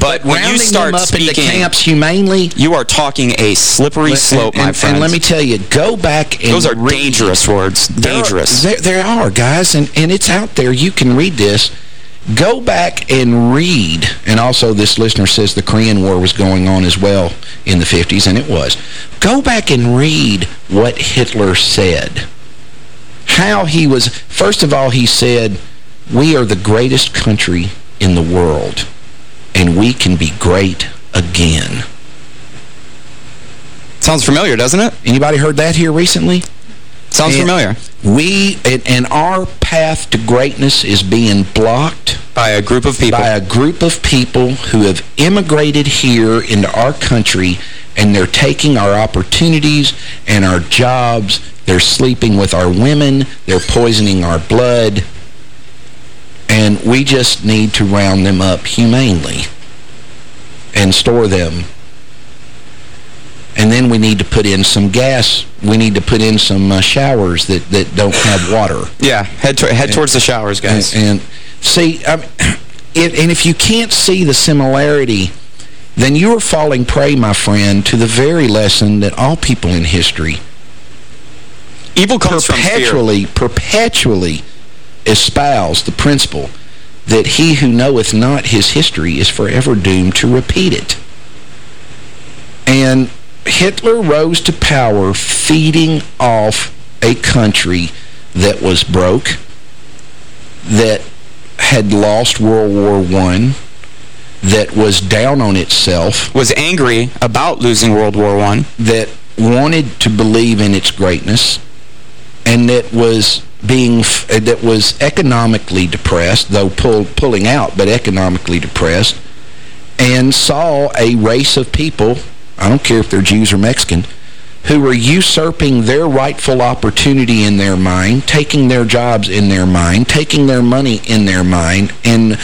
Speaker 7: But, when you start
Speaker 4: them up into
Speaker 7: speaking,
Speaker 4: camps humanely,
Speaker 7: you are talking a slippery slope,
Speaker 4: and,
Speaker 7: my friend.
Speaker 4: And let me tell you, go back and
Speaker 7: Those are
Speaker 4: read.
Speaker 7: dangerous words.
Speaker 4: There are-
Speaker 7: Dangerous.
Speaker 4: There, there are, guys, and, and it's out there. You can read this. Go back and read, and also this listener says the Korean War was going on as well in the 50s, and it was. Go back and read what Hitler said. How he was, first of all, he said, we are the greatest country in the world, and we can be great again.
Speaker 7: Sounds familiar, doesn't it?
Speaker 4: Anybody heard that here recently?
Speaker 7: Sounds
Speaker 4: And
Speaker 7: familiar.
Speaker 4: We, and, and our path to greatness is being blocked
Speaker 7: By a group of people.
Speaker 4: by a group of people who have immigrated here into our country and they're taking our opportunities and our jobs. They're sleeping with our women. They're poisoning our blood. And we just need to round them up humanely and store them. And then we need to put in some gas. We need to put in some uh, showers that, that don't have water.
Speaker 7: Yeah, head, to, head towards the showers, guys.
Speaker 4: And, and see, I mean, it, and if you can't see the similarity, then you are falling prey, my friend, to the very lesson that all people in history
Speaker 7: Evil comes from fear.
Speaker 4: perpetually, perpetually espouse the principle that he who knoweth not his history is forever doomed to repeat it. And Hitler rose to power feeding off a country that was broke, that had lost World War I, that was down on itself,
Speaker 7: Was angry about losing World War One.
Speaker 4: that wanted to believe in its greatness, and that was being f- uh, that was economically depressed, though pull, pulling out, but economically depressed, and saw a race of people, I don't care if they're Jews or Mexican, who are usurping their rightful opportunity in their mind, taking their jobs in their mind, taking their money in their mind, and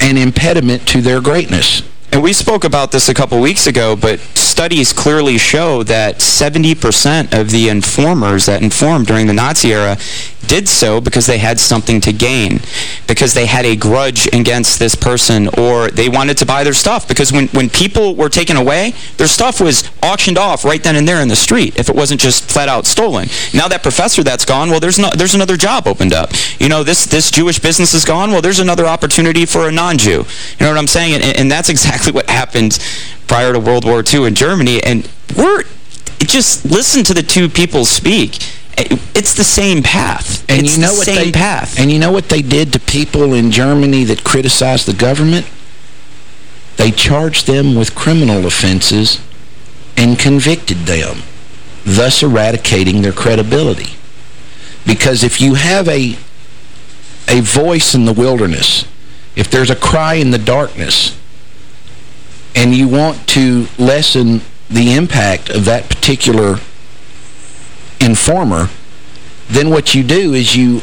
Speaker 4: an impediment to their greatness.
Speaker 7: And we spoke about this a couple weeks ago, but studies clearly show that 70% of the informers that informed during the Nazi era did so because they had something to gain, because they had a grudge against this person, or they wanted to buy their stuff. Because when, when people were taken away, their stuff was auctioned off right then and there in the street if it wasn't just flat out stolen. Now that professor that's gone, well, there's, no, there's another job opened up. You know, this, this Jewish business is gone, well, there's another opportunity for a non-Jew. You know what I'm saying? And, and that's exactly what happened prior to World War II in Germany. And we're just listen to the two people speak. It's the same path.
Speaker 4: And
Speaker 7: it's
Speaker 4: you know
Speaker 7: the
Speaker 4: what
Speaker 7: same
Speaker 4: they,
Speaker 7: path.
Speaker 4: And you know what they did to people in Germany that criticized the government? They charged them with criminal offenses and convicted them, thus eradicating their credibility. Because if you have a a voice in the wilderness, if there's a cry in the darkness, and you want to lessen the impact of that particular informer, then what you do is you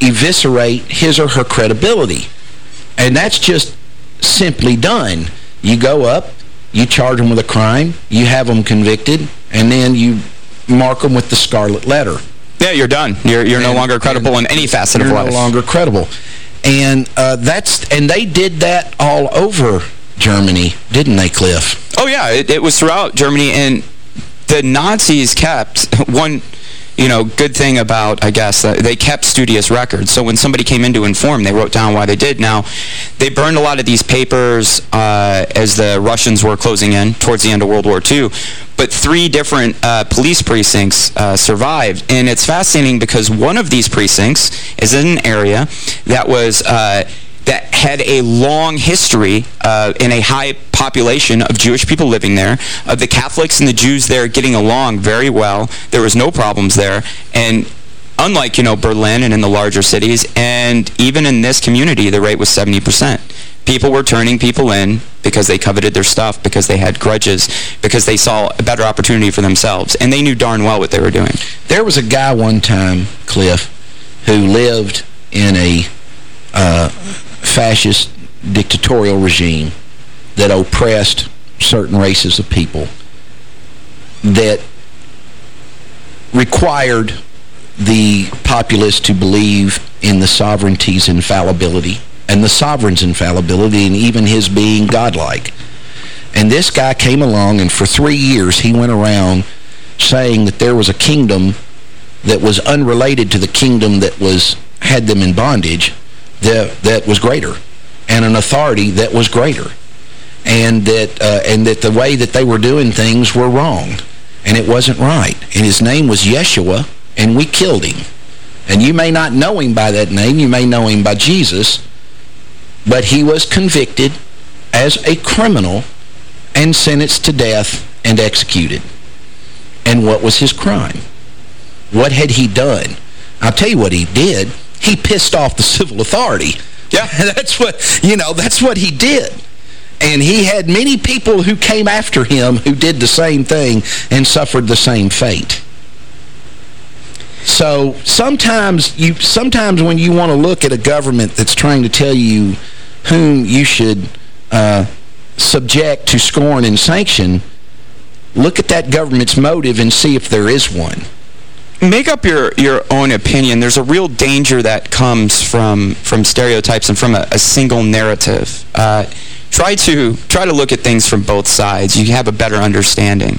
Speaker 4: eviscerate his or her credibility. And that's just simply done. You go up, you charge them with a crime, you have them convicted, and then you mark them with the scarlet letter.
Speaker 7: Yeah, you're done. You're you're no longer credible in any facet of life.
Speaker 4: You're no longer credible. And uh, that's and they did that all over Germany, didn't they, Cliff?
Speaker 7: Oh, yeah, it, it was throughout Germany, and the Nazis kept one, you know, good thing about, I guess, uh, they kept studious records. So when somebody came in to inform, they wrote down why they did. Now, they burned a lot of these papers uh, as the Russians were closing in towards the end of World War II. But three different uh, police precincts uh, survived. And it's fascinating because one of these precincts is in an area that was... That had a long history uh, in a high population of Jewish people living there, of the Catholics and the Jews there getting along very well. There was no problems there. And unlike, you know, Berlin and in the larger cities, and even in this community, the rate was 70%. People were turning people in because they coveted their stuff, because they had grudges, because they saw a better opportunity for themselves. And they knew darn well what they were doing.
Speaker 4: There was a guy one time, Cliff, who lived in a uh, fascist dictatorial regime that oppressed certain races of people that required the populace to believe in the sovereignty's infallibility and the sovereign's infallibility and even his being godlike. And this guy came along and for three years he went around saying that there was a kingdom that was unrelated to the kingdom that was had them in bondage that that was greater and an authority that was greater. And that uh, and that the way that they were doing things were wrong. And it wasn't right. And his name was Yeshua and we killed him. And you may not know him by that name. You may know him by Jesus. But he was convicted as a criminal and sentenced to death and executed. And what was his crime? What had he done? I'll tell you what he did he pissed off the civil authority.
Speaker 7: Yeah.
Speaker 4: that's what you know that's what he did. And he had many people who came after him who did the same thing and suffered the same fate. So sometimes you sometimes when you want to look at a government that's trying to tell you whom you should uh, subject to scorn and sanction look at that government's motive and see if there is one
Speaker 7: make up your your own opinion. There's a real danger that comes from from stereotypes and from a, a single narrative. Uh, try to try to look at things from both sides. You have a better understanding.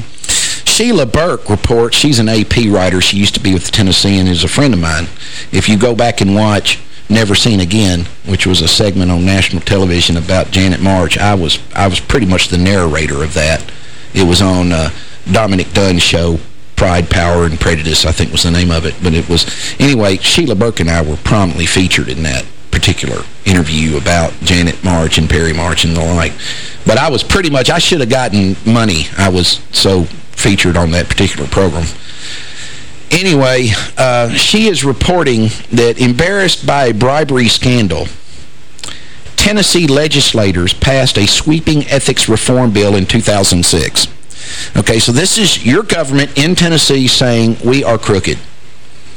Speaker 4: Sheila Burke reports, she's an AP writer. She used to be with the Tennessean, is a friend of mine. If you go back and watch Never Seen Again, which was a segment on national television about Janet March, I was I was pretty much the narrator of that. It was on uh, Dominick Dunne's show, Pride, Power, and Prejudice, I think was the name of it. But it was, anyway, Sheila Burke and I were prominently featured in that particular interview about Janet March and Perry March and the like. But I was pretty much, I should have gotten money. I was so featured on that particular program. Anyway, uh, she is reporting that embarrassed by a bribery scandal, Tennessee legislators passed a sweeping ethics reform bill in 2006. Okay, so this is your government in Tennessee saying we are crooked.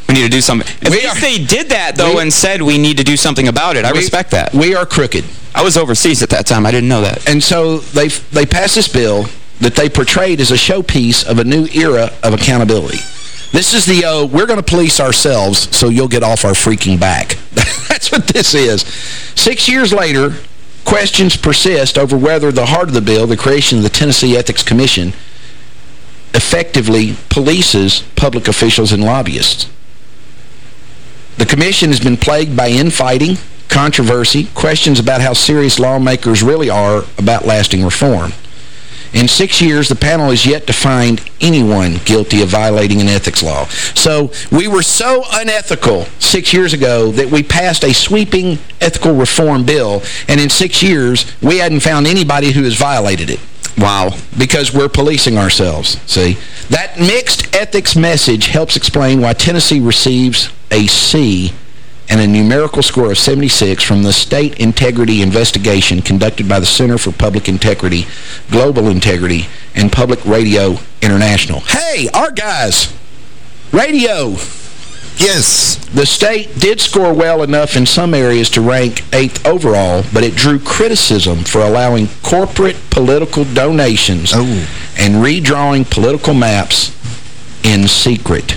Speaker 7: We need to do something. At least they did that, though,
Speaker 4: We-
Speaker 7: and said we need to do something about it. I
Speaker 4: We-
Speaker 7: respect that.
Speaker 4: We are crooked.
Speaker 7: I was overseas at that time. I didn't know that.
Speaker 4: And so they they passed this bill that they portrayed as a showpiece of a new era of accountability. This is the, uh, we're going to police ourselves so you'll get off our freaking back. That's what this is. Six years later, questions persist over whether the heart of the bill, the creation of the Tennessee Ethics Commission, effectively polices public officials and lobbyists. The commission has been plagued by infighting, controversy, questions about how serious lawmakers really are about lasting reform. In six years, the panel has yet to find anyone guilty of violating an ethics law. So we were so unethical six years ago that we passed a sweeping ethical reform bill, and in six years, we hadn't found anybody who has violated it.
Speaker 7: Wow.
Speaker 4: Because we're policing ourselves, see? That mixed ethics message helps explain why Tennessee receives a C
Speaker 5: and a numerical score of 76 from the State Integrity Investigation conducted by the Center for Public Integrity, Global Integrity, and Public Radio International. Hey, our guys, radio.
Speaker 8: Yes.
Speaker 5: The state did score well enough in some areas to rank 8th overall, but it drew criticism for allowing corporate political donations
Speaker 8: oh.
Speaker 5: and redrawing political maps in secret.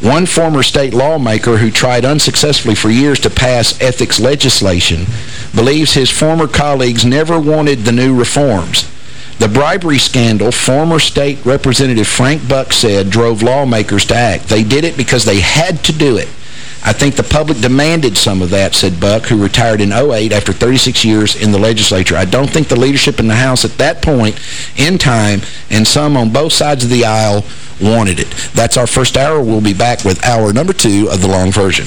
Speaker 5: One former state lawmaker who tried unsuccessfully for years to pass ethics legislation believes his former colleagues never wanted the new reforms. The bribery scandal, former state representative Frank Buck said, drove lawmakers to act. They did it because they had to do it. I think the public demanded some of that, said Buck, who retired in 08 after 36 years in the legislature. I don't think the leadership in the House at that point in time, and some on both sides of the aisle, wanted it. That's our first hour. We'll be back with hour number two of the long version.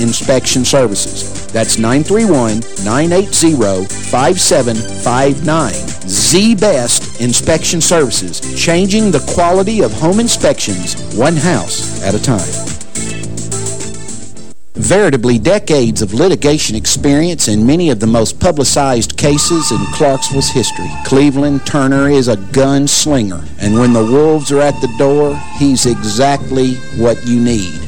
Speaker 4: inspection services. That's 931-980-5759. The best inspection services, changing the quality of home inspections one house at a time. Veritably decades of litigation experience in many of the most publicized cases in Clarksville's history. Cleveland Turner is a gunslinger, and when the wolves are at the door, he's exactly what you need.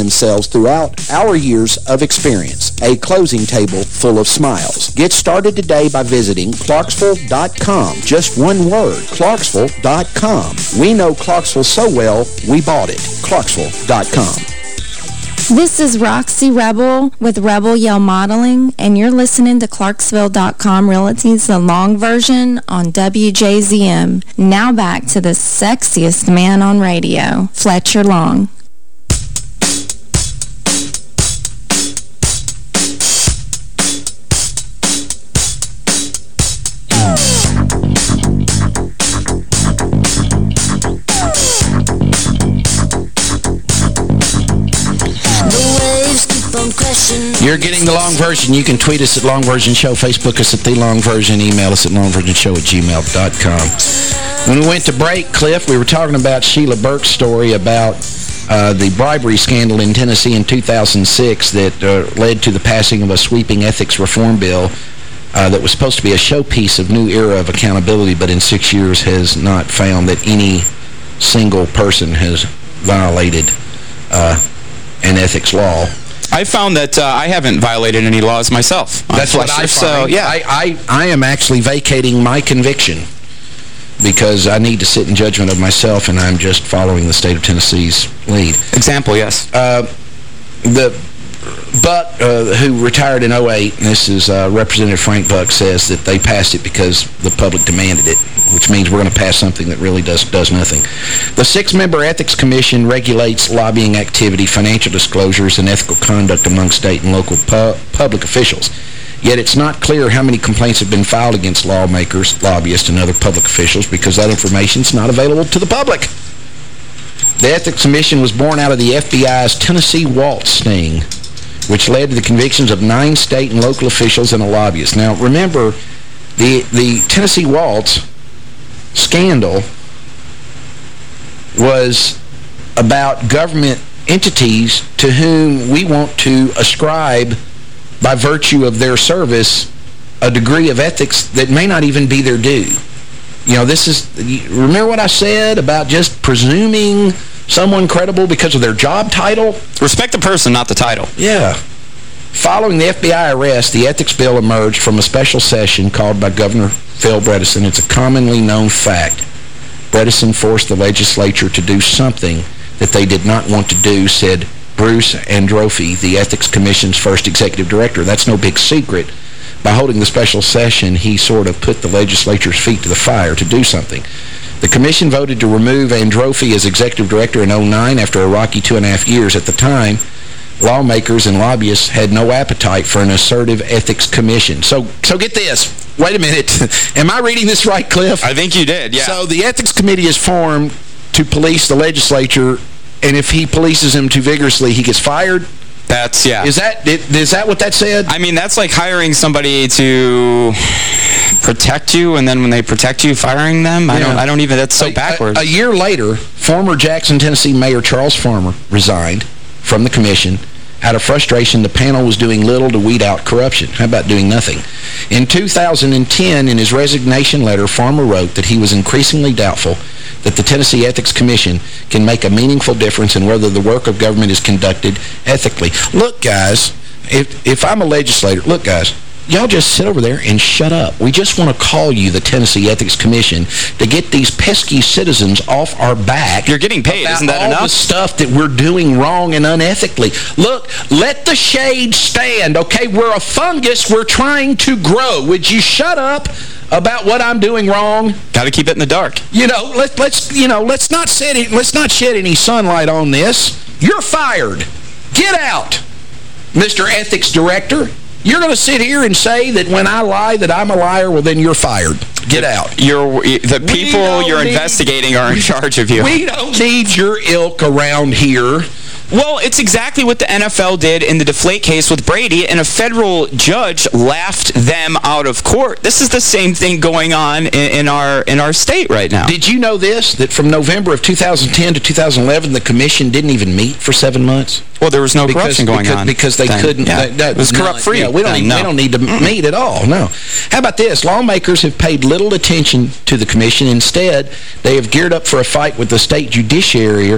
Speaker 4: themselves throughout our years of experience. A closing table full of smiles. Get started today by visiting Clarksville.com. Just one word, Clarksville.com. We know Clarksville so well, we bought it. Clarksville.com.
Speaker 1: This is Roxy Rebel with Rebel Yell Modeling, and you're listening to Clarksville.com Realty's The Long Version on WJZM. Now back to the sexiest man on radio, Fletcher Long.
Speaker 5: You're getting the long version. You can tweet us at Long Version Show, Facebook us at The Long Version, email us at longversionshow at gmail.com. When we went to break, Cliff, we were talking about Sheila Burke's story about uh, the bribery scandal in Tennessee in 2006 that uh, led to the passing of a sweeping ethics reform bill uh, that was supposed to be a showpiece of new era of accountability, but in six years has not found that any single person has violated uh, an ethics law.
Speaker 7: I found that uh, I haven't violated any laws myself.
Speaker 5: That's what I
Speaker 7: So,
Speaker 5: find.
Speaker 7: yeah.
Speaker 5: I, I, I am actually vacating my conviction.
Speaker 4: because I need to sit in judgment of myself, and I'm just following the state of Tennessee's lead.
Speaker 7: Example, yes.
Speaker 4: Uh, the Buck, uh, who retired in 08, and this is uh, Representative Frank Buck, says that they passed it because the public demanded it, which means we're going to pass something that really does, does nothing. The six-member Ethics Commission regulates lobbying activity, financial disclosures, and ethical conduct among state and local pu public officials. Yet it's not clear how many complaints have been filed against lawmakers, lobbyists, and other public officials because that information is not available to the public. The Ethics Commission was born out of the FBI's Tennessee Waltz sting, which led to the convictions of nine state and local officials and a lobbyist. Now, remember, the, the Tennessee Waltz scandal was about government entities to whom we want to ascribe, by virtue of their service, a degree of ethics that may not even be their due. You know, this is, remember what I said about just presuming someone credible because of their job title?
Speaker 7: Respect the person, not the title.
Speaker 4: Yeah. Following the FBI arrest, the ethics bill emerged from a special session called by Governor Phil Bredesen. It's a commonly known fact. Bredesen forced the legislature to do something that they did not want to do, said Bruce Androphy, the Ethics Commission's first executive director. That's no big secret. By holding the special session, he sort of put the legislature's feet to the fire to do something. The commission voted to remove Androphy as executive director in 09 after a rocky two and a half years. At the time, lawmakers and lobbyists had no appetite for an assertive ethics commission. So, so get this. Wait a minute. Am I reading this right, Cliff?
Speaker 7: I think you did, yeah.
Speaker 4: So the ethics committee is formed to police the legislature, and if he polices him too vigorously, he gets fired?
Speaker 7: That's, yeah.
Speaker 4: Is that is that what that said?
Speaker 7: I mean, that's like hiring somebody to protect you, and then when they protect you, firing them? I don't I don't even, that's so
Speaker 4: a,
Speaker 7: backwards.
Speaker 4: A, a year later, former Jackson, Tennessee Mayor Charles Farmer resigned from the commission out of frustration, the panel was doing little to weed out corruption. How about doing nothing? In 2010, in his resignation letter, Farmer wrote that he was increasingly doubtful that the Tennessee Ethics Commission can make a meaningful difference in whether the work of government is conducted ethically. Look, guys, if, if I'm a legislator, look, guys, y'all just sit over there and shut up. We just want to call you the Tennessee Ethics Commission to get these pesky citizens off our back.
Speaker 7: You're getting paid, isn't that
Speaker 4: all
Speaker 7: enough?
Speaker 4: the stuff that we're doing wrong and unethically. Look, let the shade stand, okay? We're a fungus. We're trying to grow. Would you shut up about what I'm doing wrong?
Speaker 7: Got to keep it in the dark.
Speaker 4: You know, let, let's you know, let's not set it, let's not shed any sunlight on this. You're fired. Get out, Mr. Ethics Director. You're going to sit here and say that when I lie that I'm a liar, well, then you're fired. Get out.
Speaker 7: You're, the people you're
Speaker 4: need-
Speaker 7: investigating are in charge of you.
Speaker 4: We don't need your ilk around here.
Speaker 7: Well, it's exactly what the NFL did in the Deflate case with Brady, and a federal judge laughed them out of court. This is the same thing going on in, in our in our state right now.
Speaker 4: Did you know this, that from November of 2010 to 2011, the commission didn't even meet for seven months?
Speaker 7: Well, there was no
Speaker 4: because,
Speaker 7: corruption going
Speaker 4: because,
Speaker 7: on.
Speaker 4: Because they couldn't.
Speaker 7: Yeah.
Speaker 4: That, that
Speaker 7: it was corrupt-free.
Speaker 4: Yeah, we, don't even,
Speaker 7: no.
Speaker 4: we don't need to meet at all, no. How about this? Lawmakers have paid little attention to the commission. Instead, they have geared up for a fight with the state judiciary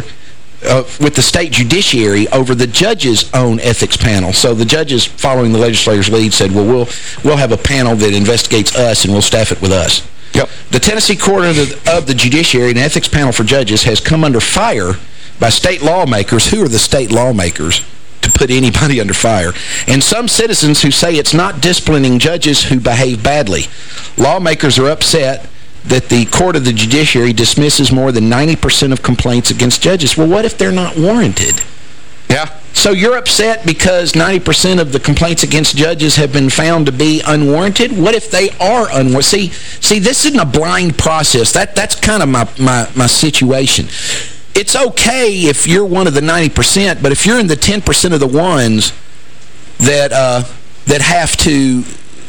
Speaker 4: uh, with the state judiciary over the judge's own ethics panel. So the judges, following the legislator's lead, said, well, we'll, we'll have a panel that investigates us and we'll staff it with us.
Speaker 7: Yep.
Speaker 4: The Tennessee Court of the, of the Judiciary and Ethics Panel for Judges has come under fire by state lawmakers. Who are the state lawmakers to put anybody under fire? And some citizens who say it's not disciplining judges who behave badly. Lawmakers are upset that the Court of the Judiciary dismisses more than 90% of complaints against judges. Well, what if they're not warranted?
Speaker 7: Yeah.
Speaker 4: So you're upset because 90% of the complaints against judges have been found to be unwarranted? What if they are unwarranted? See, see, this isn't a blind process. That That's kind of my, my, my situation. It's okay if you're one of the 90%, but if you're in the 10% of the ones that uh, that have to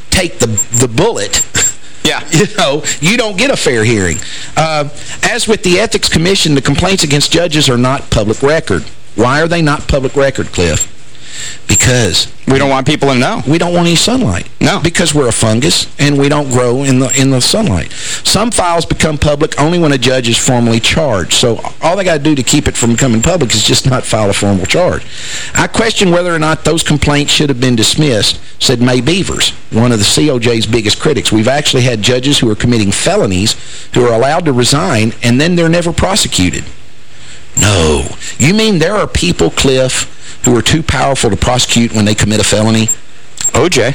Speaker 4: take the, the bullet...
Speaker 7: Yeah.
Speaker 4: You know, you don't get a fair hearing. Uh, as with the Ethics Commission, the complaints against judges are not public record. Why are they not public record, Cliff? Because
Speaker 7: we don't want people to know.
Speaker 4: We don't want any sunlight.
Speaker 7: No.
Speaker 4: Because we're a fungus and we don't grow in the in the sunlight. Some files become public only when a judge is formally charged. So all they got to do to keep it from becoming public is just not file a formal charge. I question whether or not those complaints should have been dismissed, said Mae Beavers, one of the COJ's biggest critics. We've actually had judges who are committing felonies who are allowed to resign and then they're never prosecuted. No. You mean there are people, Cliff, who are too powerful to prosecute when they commit a felony?
Speaker 7: OJ.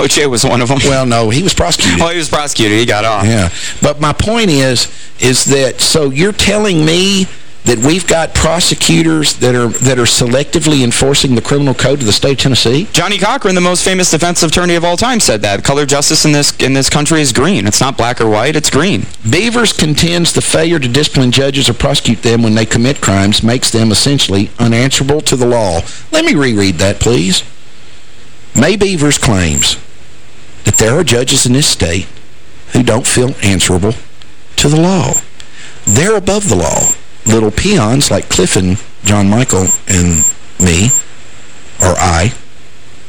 Speaker 7: OJ was one of them.
Speaker 4: Well, no, he was prosecuted.
Speaker 7: Oh, he was prosecuted. He got off.
Speaker 4: Yeah. But my point is, is that, so you're telling me that we've got prosecutors that are that are selectively enforcing the criminal code of the state of Tennessee?
Speaker 7: Johnnie Cochran, the most famous defense attorney of all time, said that. Color justice in this in this country is green. It's not black or white, it's green.
Speaker 4: Beavers contends the failure to discipline judges or prosecute them when they commit crimes makes them essentially unanswerable to the law. Let me reread that, please. Mae Beavers claims that there are judges in this state who don't feel answerable to the law. They're above the law little peons like Cliff and John Michael and me, or I,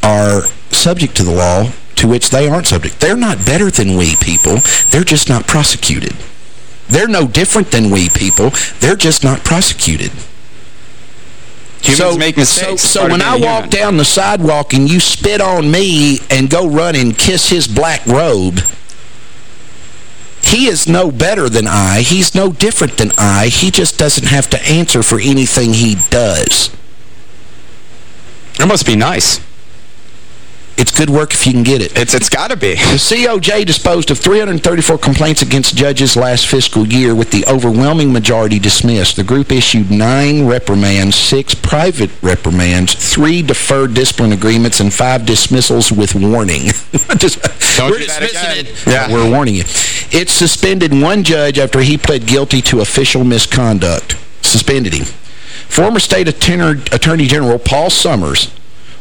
Speaker 4: are subject to the law to which they aren't subject. They're not better than we people. They're just not prosecuted. They're no different than we people. They're just not prosecuted.
Speaker 7: Humans
Speaker 4: so,
Speaker 7: make mistakes.
Speaker 4: So, so when I walk down the sidewalk and you spit on me and go run and kiss his black robe, he is no better than I. He's no different than I. He just doesn't have to answer for anything he does.
Speaker 7: That must be nice.
Speaker 4: It's good work if you can get it.
Speaker 7: It's It's got to be.
Speaker 4: The COJ disposed of 334 complaints against judges last fiscal year with the overwhelming majority dismissed. The group issued nine reprimands, six private reprimands, three deferred discipline agreements, and five dismissals with warning. Just, we're dismissing it.
Speaker 7: Yeah.
Speaker 4: We're warning you. It suspended one judge after he pled guilty to official misconduct. Suspended him. Former state attorney General Paul Summers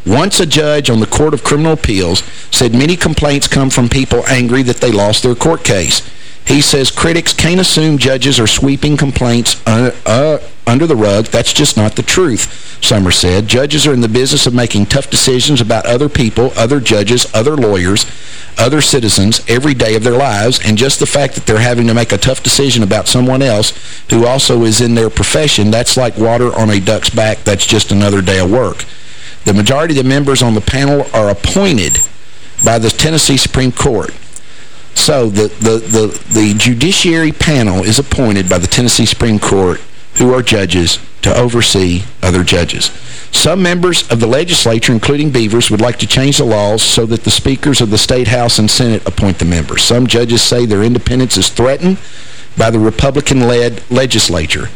Speaker 4: once a judge on the Court of Criminal Appeals said many complaints come from people angry that they lost their court case. He says critics can't assume judges are sweeping complaints uh, uh, under the rug. That's just not the truth, Summers said. Judges are in the business of making tough decisions about other people, other judges, other lawyers, other citizens every day of their lives, and just the fact that they're having to make a tough decision about someone else who also is in their profession, that's like water on a duck's back. That's just another day of work. The majority of the members on the panel are appointed by the Tennessee Supreme Court. So the, the, the, the judiciary panel is appointed by the Tennessee Supreme Court who are judges to oversee other judges. Some members of the legislature, including Beavers, would like to change the laws so that the speakers of the State House and Senate appoint the members. Some judges say their independence is threatened by the Republican-led legislature.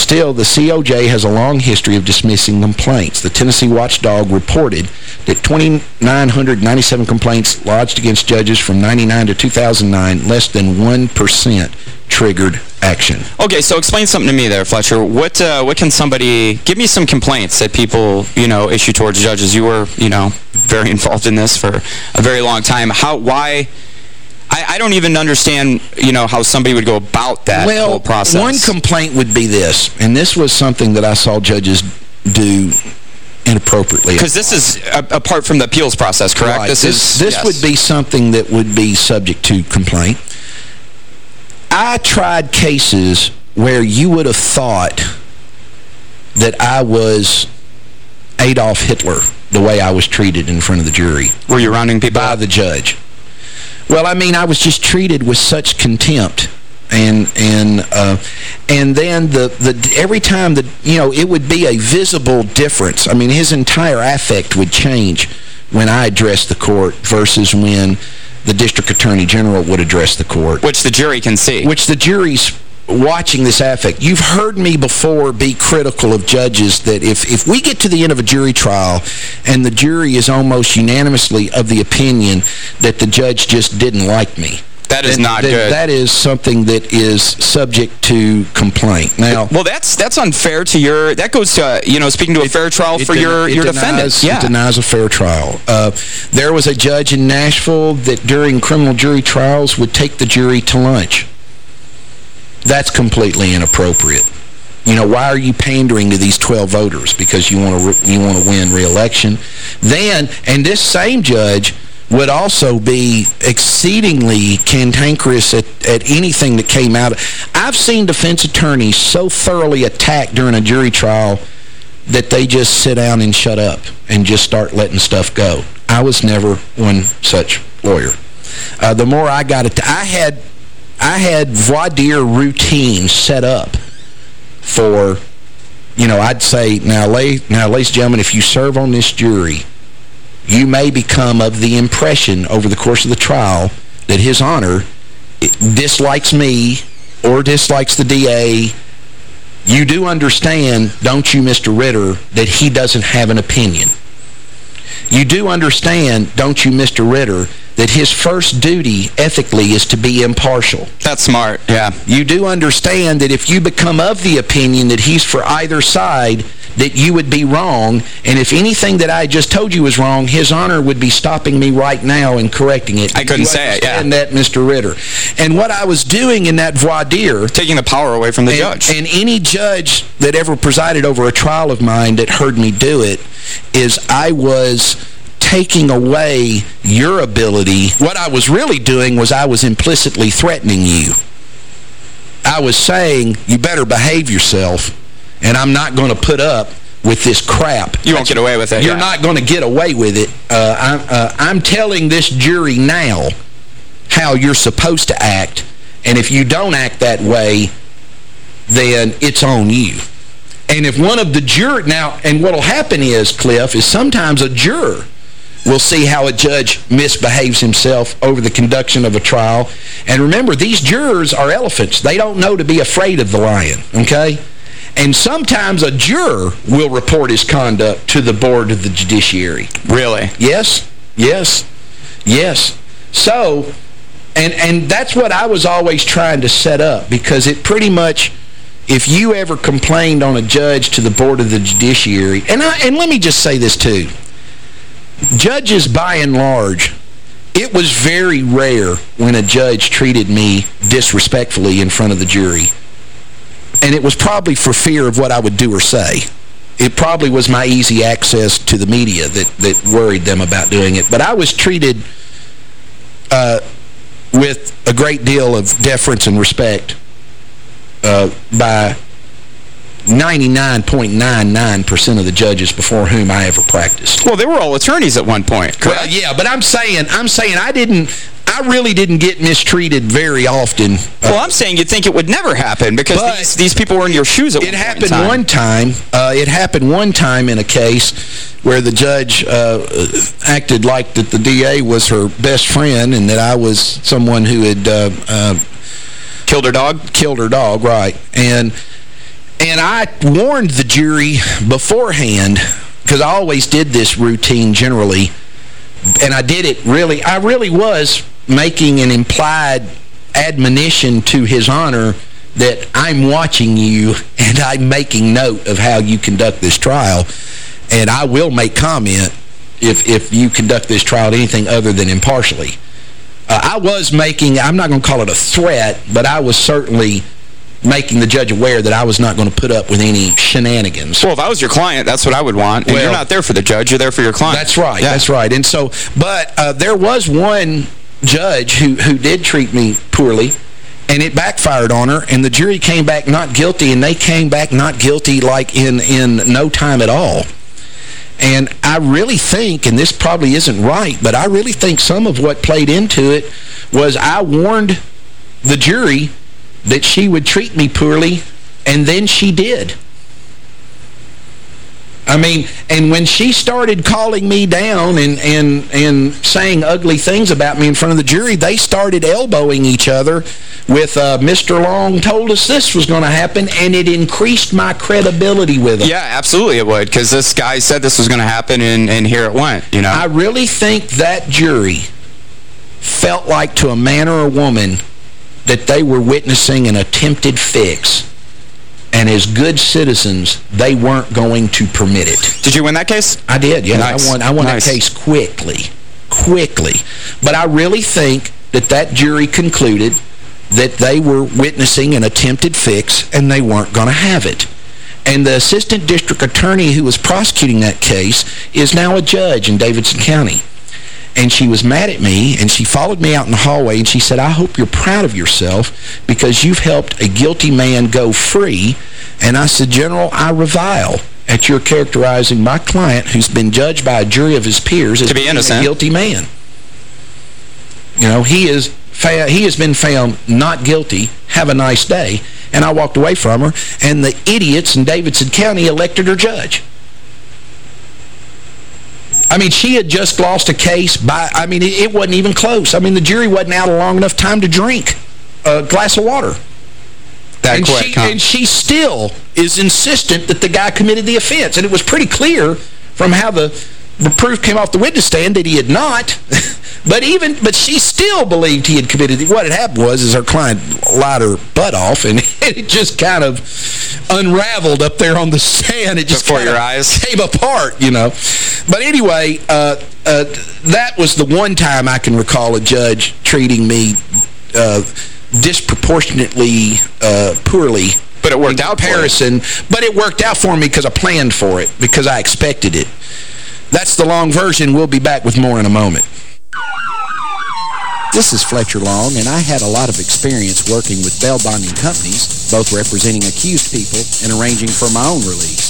Speaker 4: Still, the COJ has a long history of dismissing complaints. The Tennessee Watchdog reported that 2,997 complaints lodged against judges from 99 to 2009, less than 1% triggered action.
Speaker 7: Okay, so explain something to me there, Fletcher. What uh, what can somebody... Give me some complaints that people, you know, issue towards judges. You were, you know, very involved in this for a very long time. How... Why... I, I don't even understand, you know, how somebody would go about that
Speaker 4: well,
Speaker 7: whole process.
Speaker 4: Well, one complaint would be this, and this was something that I saw judges do inappropriately.
Speaker 7: Because this is a, apart from the appeals process, correct?
Speaker 4: Right.
Speaker 7: This,
Speaker 4: This,
Speaker 7: is
Speaker 4: this
Speaker 7: yes.
Speaker 4: would be something that would be subject to complaint. I tried cases where you would have thought that I was Adolf Hitler the way I was treated in front of the jury.
Speaker 7: Were you rounding people
Speaker 4: By the judge. Well, I mean, I was just treated with such contempt. And and uh, and then the the every time that you know it would be a visible difference. I mean, his entire affect would change when I addressed the court versus when the district attorney general would address the court.
Speaker 7: Which the jury can see.
Speaker 4: Which the jury's watching this affect. You've heard me before be critical of judges that if, if we get to the end of a jury trial and the jury is almost unanimously of the opinion that the judge just didn't like me,
Speaker 7: That is not good.
Speaker 4: That is something that is subject to complaint. Now,
Speaker 7: Well, that's that's unfair to your... That goes to, you know, speaking to a fair trial for your,
Speaker 4: it
Speaker 7: your
Speaker 4: denies-
Speaker 7: defendant. Yeah.
Speaker 4: It denies a fair trial. Uh, there was a judge in Nashville that during criminal jury trials would take the jury to lunch. That's completely inappropriate. You know, why are you pandering to these 12 voters? Because you want to you want to win re-election. Then, and this same judge would also be exceedingly cantankerous at, at anything that came out. I've seen defense attorneys so thoroughly attacked during a jury trial that they just sit down and shut up and just start letting stuff go. I was never one such lawyer. Uh, the more I got it, I had I had voir dire routines set up for, you know, I'd say, now, now, ladies and gentlemen, if you serve on this jury, you may become of the impression over the course of the trial that His Honor dislikes me or dislikes the DA. You do understand, don't you, Mr. Ritter, that he doesn't have an opinion. You do understand, don't you, Mr. Ritter, that his first duty ethically is to be impartial.
Speaker 7: That's smart, yeah.
Speaker 4: You do understand that if you become of the opinion that he's for either side, that you would be wrong, and if anything that I just told you was wrong, his honor would be stopping me right now and correcting it.
Speaker 7: I couldn't say it, yeah.
Speaker 4: that, Mr. Ritter. And what I was doing in that voir dire...
Speaker 7: Taking the power away from the
Speaker 4: and,
Speaker 7: judge.
Speaker 4: And any judge that ever presided over a trial of mine that heard me do it is I was taking away your ability. What I was really doing was I was implicitly threatening you. I was saying, you better behave yourself, and I'm not going to put up with this crap.
Speaker 7: You won't get away with it.
Speaker 4: You're
Speaker 7: yeah.
Speaker 4: not going to get away with it. Uh, I'm, uh, I'm telling this jury now how you're supposed to act, and if you don't act that way, then it's on you. And if one of the jurors, now, and what'll happen is, Cliff, is sometimes a juror We'll see how a judge misbehaves himself over the conduction of a trial. And remember, these jurors are elephants. They don't know to be afraid of the lion, okay? And sometimes a juror will report his conduct to the board of the judiciary.
Speaker 7: Really?
Speaker 4: Yes, yes, yes. So, and, and that's what I was always trying to set up because it pretty much if you ever complained on a judge to the board of the judiciary, and I, and let me just say this too, judges, by and large, it was very rare when a judge treated me disrespectfully in front of the jury. And it was probably for fear of what I would do or say. It probably was my easy access to the media that, that worried them about doing it. But I was treated uh, with a great deal of deference and respect uh, by 99.99% of the judges before whom I ever practiced.
Speaker 7: Well, they were all attorneys at one point, correct?
Speaker 4: Well, yeah, but I'm saying I'm saying I didn't I really didn't get mistreated very often.
Speaker 7: Well, I'm saying you'd think it would never happen because these, these people were in your shoes at
Speaker 4: It
Speaker 7: one
Speaker 4: happened
Speaker 7: time.
Speaker 4: one time. Uh, it happened one time in a case where the judge uh, acted like that the DA was her best friend and that I was someone who had... Uh, uh
Speaker 7: killed her dog?
Speaker 4: Killed her dog, right. And and I warned the jury beforehand, because I always did this routine generally, and I did it really, I really was making an implied admonition to his honor that I'm watching you and I'm making note of how you conduct this trial, and I will make comment if, if you conduct this trial anything other than impartially. Uh, I was making, I'm not going to call it a threat, but I was certainly making the judge aware that I was not going to put up with any shenanigans.
Speaker 7: Well, if I was your client, that's what I would want. And well, you're not there for the judge, you're there for your client.
Speaker 4: That's right, yeah. that's right. And so, but uh, there was one judge who, who did treat me poorly, and it backfired on her, and the jury came back not guilty, and they came back not guilty like in, in no time at all. And I really think, and this probably isn't right, but I really think some of what played into it was I warned the jury that she would treat me poorly, and then she did. I mean, and when she started calling me down and, and, and saying ugly things about me in front of the jury, they started elbowing each other with uh, Mr. Long told us this was going to happen, and it increased my credibility with them.
Speaker 7: Yeah, absolutely it would, because this guy said this was going to happen, and, and here it went, you know?
Speaker 4: I really think that jury felt like to a man or a woman that they were witnessing an attempted fix and as good citizens, they weren't going to permit it.
Speaker 7: Did you win that case?
Speaker 4: I did, yeah.
Speaker 7: Nice.
Speaker 4: I won, I won
Speaker 7: nice.
Speaker 4: that case quickly, quickly. But I really think that that jury concluded
Speaker 12: that they were witnessing an attempted fix and they weren't going to have it. And the assistant district attorney who was prosecuting that case is now a judge in Davidson County. And she was mad at me, and she followed me out in the hallway, and she said, I hope you're proud of yourself because you've helped a guilty man go free. And I said, General, I revile at your characterizing my client who's been judged by a jury of his peers as
Speaker 7: To be innocent.
Speaker 12: a guilty man. You know, he is he has been found not guilty. Have a nice day. And I walked away from her, and the idiots in Davidson County elected her judge. I mean, she had just lost a case by, I mean, it, it wasn't even close. I mean, the jury wasn't out a long enough time to drink a glass of water.
Speaker 7: That
Speaker 12: and
Speaker 7: quick,
Speaker 12: she,
Speaker 7: huh?
Speaker 12: And she still is insistent that the guy committed the offense. And it was pretty clear from how the, the proof came off the witness stand that he had not. but even but she still believed he had committed it. What had happened was is her client lied her butt off, and it just kind of unraveled up there on the sand. It just
Speaker 7: Before your eyes.
Speaker 12: came apart, you know. But anyway, uh, uh, that was the one time I can recall a judge treating me uh, disproportionately uh, poorly.
Speaker 7: But it worked out
Speaker 12: comparison. But it worked out for me because I planned for it, because I expected it. That's the long version. We'll be back with more in a moment.
Speaker 4: This is Fletcher Long, and I had a lot of experience working with bail bonding companies, both representing accused people and arranging for my own release.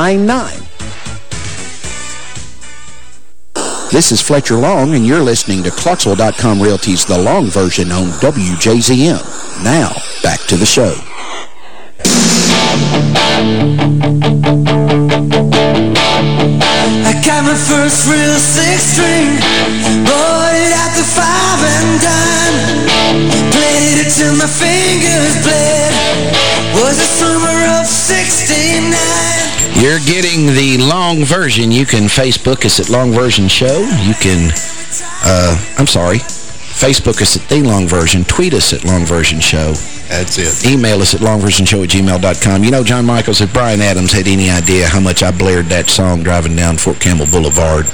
Speaker 4: 800-800-5999. This is Fletcher Long, and you're listening to Clarksville.com Realty's The Long Version on WJZM. Now, back to the show.
Speaker 5: I got my first real six-string, bought it at the five and dime. Played it till my fingers bled,
Speaker 4: was the summer of 69 long version, you can Facebook us at Long Version Show. You can, uh, I'm sorry, Facebook us at The Long Version. Tweet us at Long Version Show.
Speaker 8: That's it.
Speaker 4: Email us at longversionshow at gmail.com. You know, John Michaels, if Bryan Adams had any idea how much I blared that song driving down Fort Campbell Boulevard,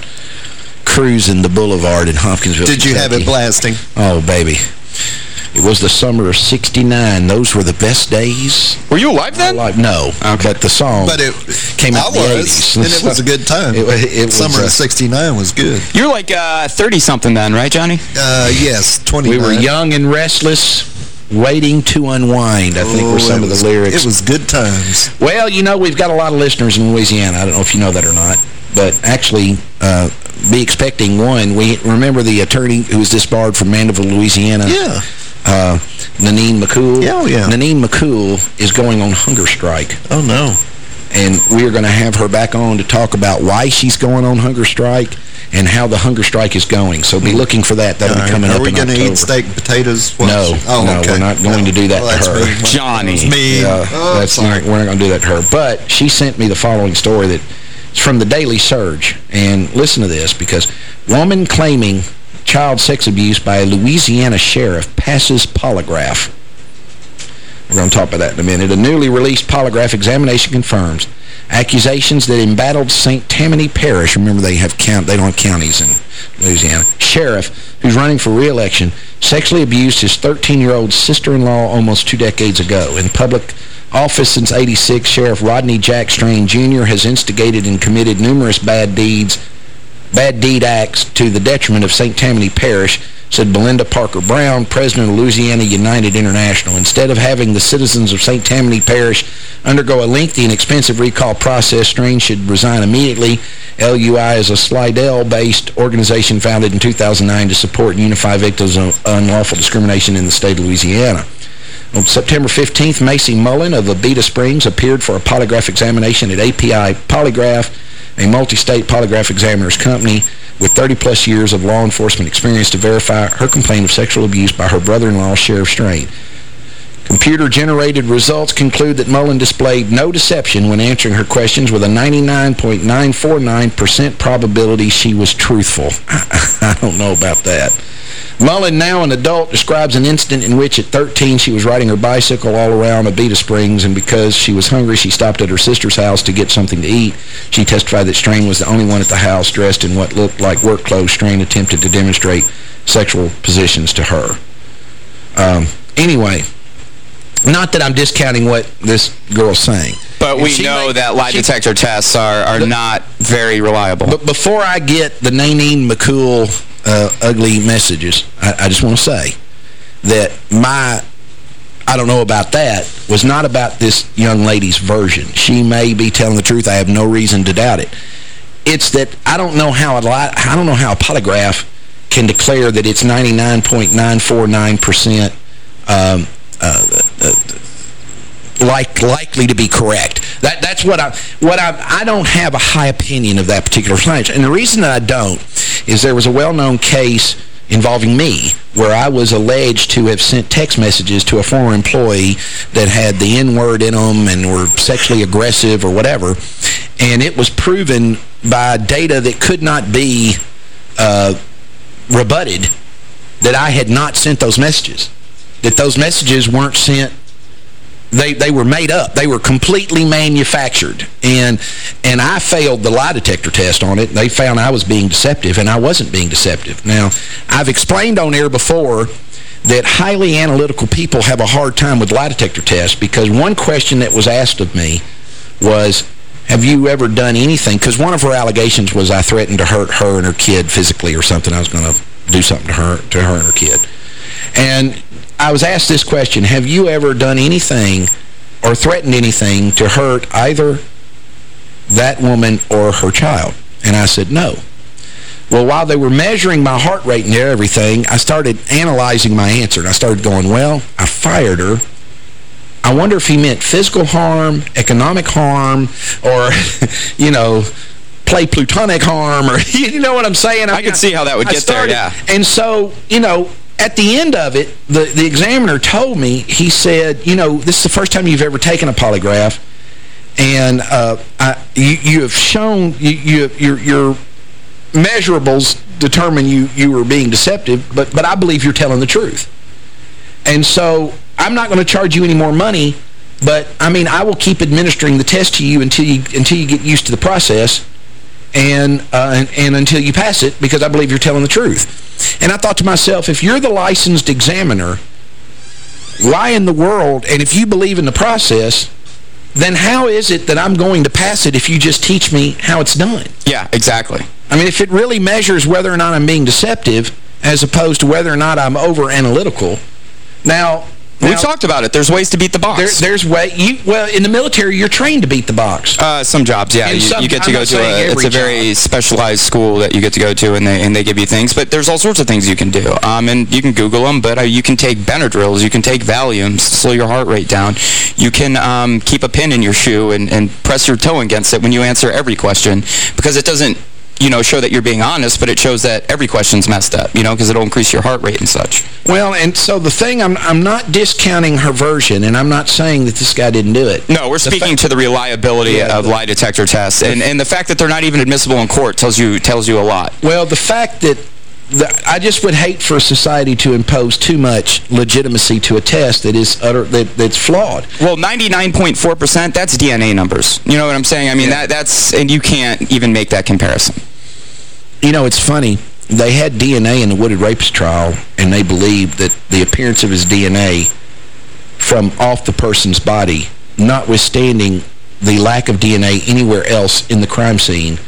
Speaker 4: cruising the boulevard in Hopkinsville,
Speaker 8: Did you have it blasting?
Speaker 4: Oh, baby. It was the summer of 69. Those were the best days.
Speaker 7: Were you alive then?
Speaker 4: Alive. No, but the song
Speaker 8: But it
Speaker 4: came out
Speaker 8: I
Speaker 4: in the
Speaker 8: was,
Speaker 4: 80s.
Speaker 8: and it was a good time.
Speaker 4: It, wa- it was,
Speaker 8: Summer
Speaker 4: uh,
Speaker 8: of 69 was good.
Speaker 7: You're like 30-something then, right, Johnny?
Speaker 8: Uh, yes, 29.
Speaker 4: We were young and restless, waiting to unwind, I think
Speaker 8: Oh,
Speaker 4: were some
Speaker 8: it
Speaker 4: of
Speaker 8: was-
Speaker 4: the lyrics.
Speaker 8: It was good times.
Speaker 4: Well, you know, we've got a lot of listeners in Louisiana. I don't know if you know that or not. But actually, uh, be expecting one. We Remember the attorney who was disbarred from Mandeville, Louisiana?
Speaker 8: Yeah.
Speaker 4: Uh, Nanine McCool?
Speaker 8: Yeah, oh, yeah.
Speaker 4: Nanine McCool is going on hunger strike.
Speaker 8: Oh, no.
Speaker 4: And we're going to have her back on to talk about why she's going on hunger strike and how the hunger strike is going. So be looking for that. That'll
Speaker 8: All
Speaker 4: be coming
Speaker 8: Are
Speaker 4: up
Speaker 8: Are
Speaker 4: we
Speaker 8: going to eat steak and potatoes? What?
Speaker 4: No,
Speaker 8: oh,
Speaker 4: no,
Speaker 8: okay.
Speaker 4: we're not going
Speaker 8: No.
Speaker 4: to do that
Speaker 8: Well,
Speaker 4: to her.
Speaker 8: mean.
Speaker 7: Johnny.
Speaker 8: It's mean.
Speaker 4: Yeah,
Speaker 8: oh,
Speaker 4: that's
Speaker 8: sorry.
Speaker 4: not, we're not going to do that to her. But she sent me the following story that it's from the Daily Surge. And listen to this, because woman claiming child sex abuse by a Louisiana sheriff passes polygraph. We're going to talk about that in a minute. A newly released polygraph examination confirms accusations that embattled St. Tammany Parish, remember they have count they don't have counties in Louisiana, sheriff who's running for re-election sexually abused his 13-year-old sister-in-law almost two decades ago. In public office since 86, Sheriff Rodney Jack Strain Jr. has instigated and committed numerous bad deeds bad deed acts to the detriment of St. Tammany Parish, said Belinda Parker Brown, president of Louisiana United International. Instead of having the citizens of St. Tammany Parish undergo a lengthy and expensive recall process, Strain should resign immediately. LUI is a Slidell-based organization founded in 2009 to support and unify victims of unlawful discrimination in the state of Louisiana. On September 15th, Macy Mullen of Abita Springs appeared for a polygraph examination at API Polygraph, a multi-state polygraph examiner's company with 30-plus years of law enforcement experience to verify her complaint of sexual abuse by her brother-in-law, Sheriff Strain. Computer-generated results conclude that Mullen displayed no deception when answering her questions with a 99.949% probability she was truthful. I don't know about that. Mullen, now an adult, describes an incident in which at 13 she was riding her bicycle all around Abita Springs, and because she was hungry, she stopped at her sister's house to get something to eat. She testified that Strain was the only one at the house dressed in what looked like work clothes. Strain attempted to demonstrate sexual positions to her. Um, anyway, not that I'm discounting what this girl's saying.
Speaker 7: But we know that lie
Speaker 4: she-
Speaker 7: detector tests are, are not very reliable.
Speaker 4: But before I get the Nanine McCool uh, ugly messages, I, I just want to say that my, I don't know about that, was not about this young lady's version. She may be telling the truth. I have no reason to doubt it. It's that I don't know how a li I don't know how a polygraph can declare that it's 99.949% um, uh, like likely to be correct. That that's what I what I I don't have a high opinion of that particular science. And the reason that I don't is there was a well-known case involving me where I was alleged to have sent text messages to a former employee that had the N-word in them and were sexually aggressive or whatever. And it was proven by data that could not be uh, rebutted that I had not sent those messages. That those messages weren't sent they they were made up. They were completely manufactured. And and I failed the lie detector test on it. They found I was being deceptive, and I wasn't being deceptive. Now, I've explained on air before that highly analytical people have a hard time with lie detector tests because one question that was asked of me was, have you ever done anything? Because one of her allegations was I threatened to hurt her and her kid physically or something. I was going to do something to her, to her and her kid. And I was asked this question, have you ever done anything or threatened anything to hurt either that woman or her child? And I said, no. Well, while they were measuring my heart rate and everything, I started analyzing my answer. And I started going, well, I fired her. I wonder if he meant physical harm, economic harm, or, you know, play plutonic harm, or you know what I'm saying?
Speaker 7: I could see how that would
Speaker 4: I
Speaker 7: get there, yeah.
Speaker 4: And so, you know, at the end of it, the, the examiner told me, he said, you know, this is the first time you've ever taken a polygraph, And uh, I, you, you have shown, you, you, your, your measurables determine you, you were being deceptive, but, but I believe you're telling the truth. And so I'm not going to charge you any more money, but, I mean, I will keep administering the test to you until you, until you get used to the process and, uh, and, and until you pass it because I believe you're telling the truth. And I thought to myself, if you're the licensed examiner, why in the world, and if you believe in the process, then how is it that I'm going to pass it if you just teach me how it's done?
Speaker 7: Yeah, exactly.
Speaker 4: I mean, if it really measures whether or not I'm being deceptive as opposed to whether or not I'm over-analytical, now...
Speaker 7: We talked about it. There's ways to beat the box.
Speaker 4: There, there's way you well in the military you're trained to beat the box.
Speaker 7: Uh, some jobs, yeah. You,
Speaker 4: some,
Speaker 7: you, get to
Speaker 4: I'm
Speaker 7: go to a it's a very specialized school that you get to go to, and they and they give you things. But there's all sorts of things you can do. Um, and you can Google them. But uh, you can take Benadryls, you can take Valiums, slow your heart rate down. You can um, keep a pin in your shoe and and press your toe against it when you answer every question because it doesn't you know, show that you're being honest, but it shows that every question's messed up, you know, because it'll increase your heart rate and such.
Speaker 4: Well, and so the thing, I'm, I'm not discounting her version, and I'm not saying that this guy didn't do it.
Speaker 7: No, we're
Speaker 4: The
Speaker 7: speaking to the reliability
Speaker 4: Yeah,
Speaker 7: of
Speaker 4: the-
Speaker 7: lie detector tests, and, and the fact that they're not even admissible in court tells you tells you a lot.
Speaker 4: Well, the fact that I just would hate for a society to impose too much legitimacy to a test that is utter that, that's flawed.
Speaker 7: Well, 99.4%, that's DNA numbers. You know what I'm saying? I mean, that that's, and you can't even make that comparison.
Speaker 4: You know, it's funny. They had DNA in the Wooded Rapes trial, and they believed that the appearance of his DNA from off the person's body, notwithstanding the lack of DNA anywhere else in the crime scene,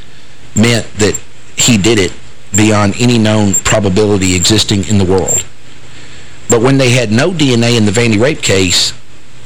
Speaker 4: meant that he did it beyond any known probability existing in the world. But when they had no DNA in the Vandy rape case,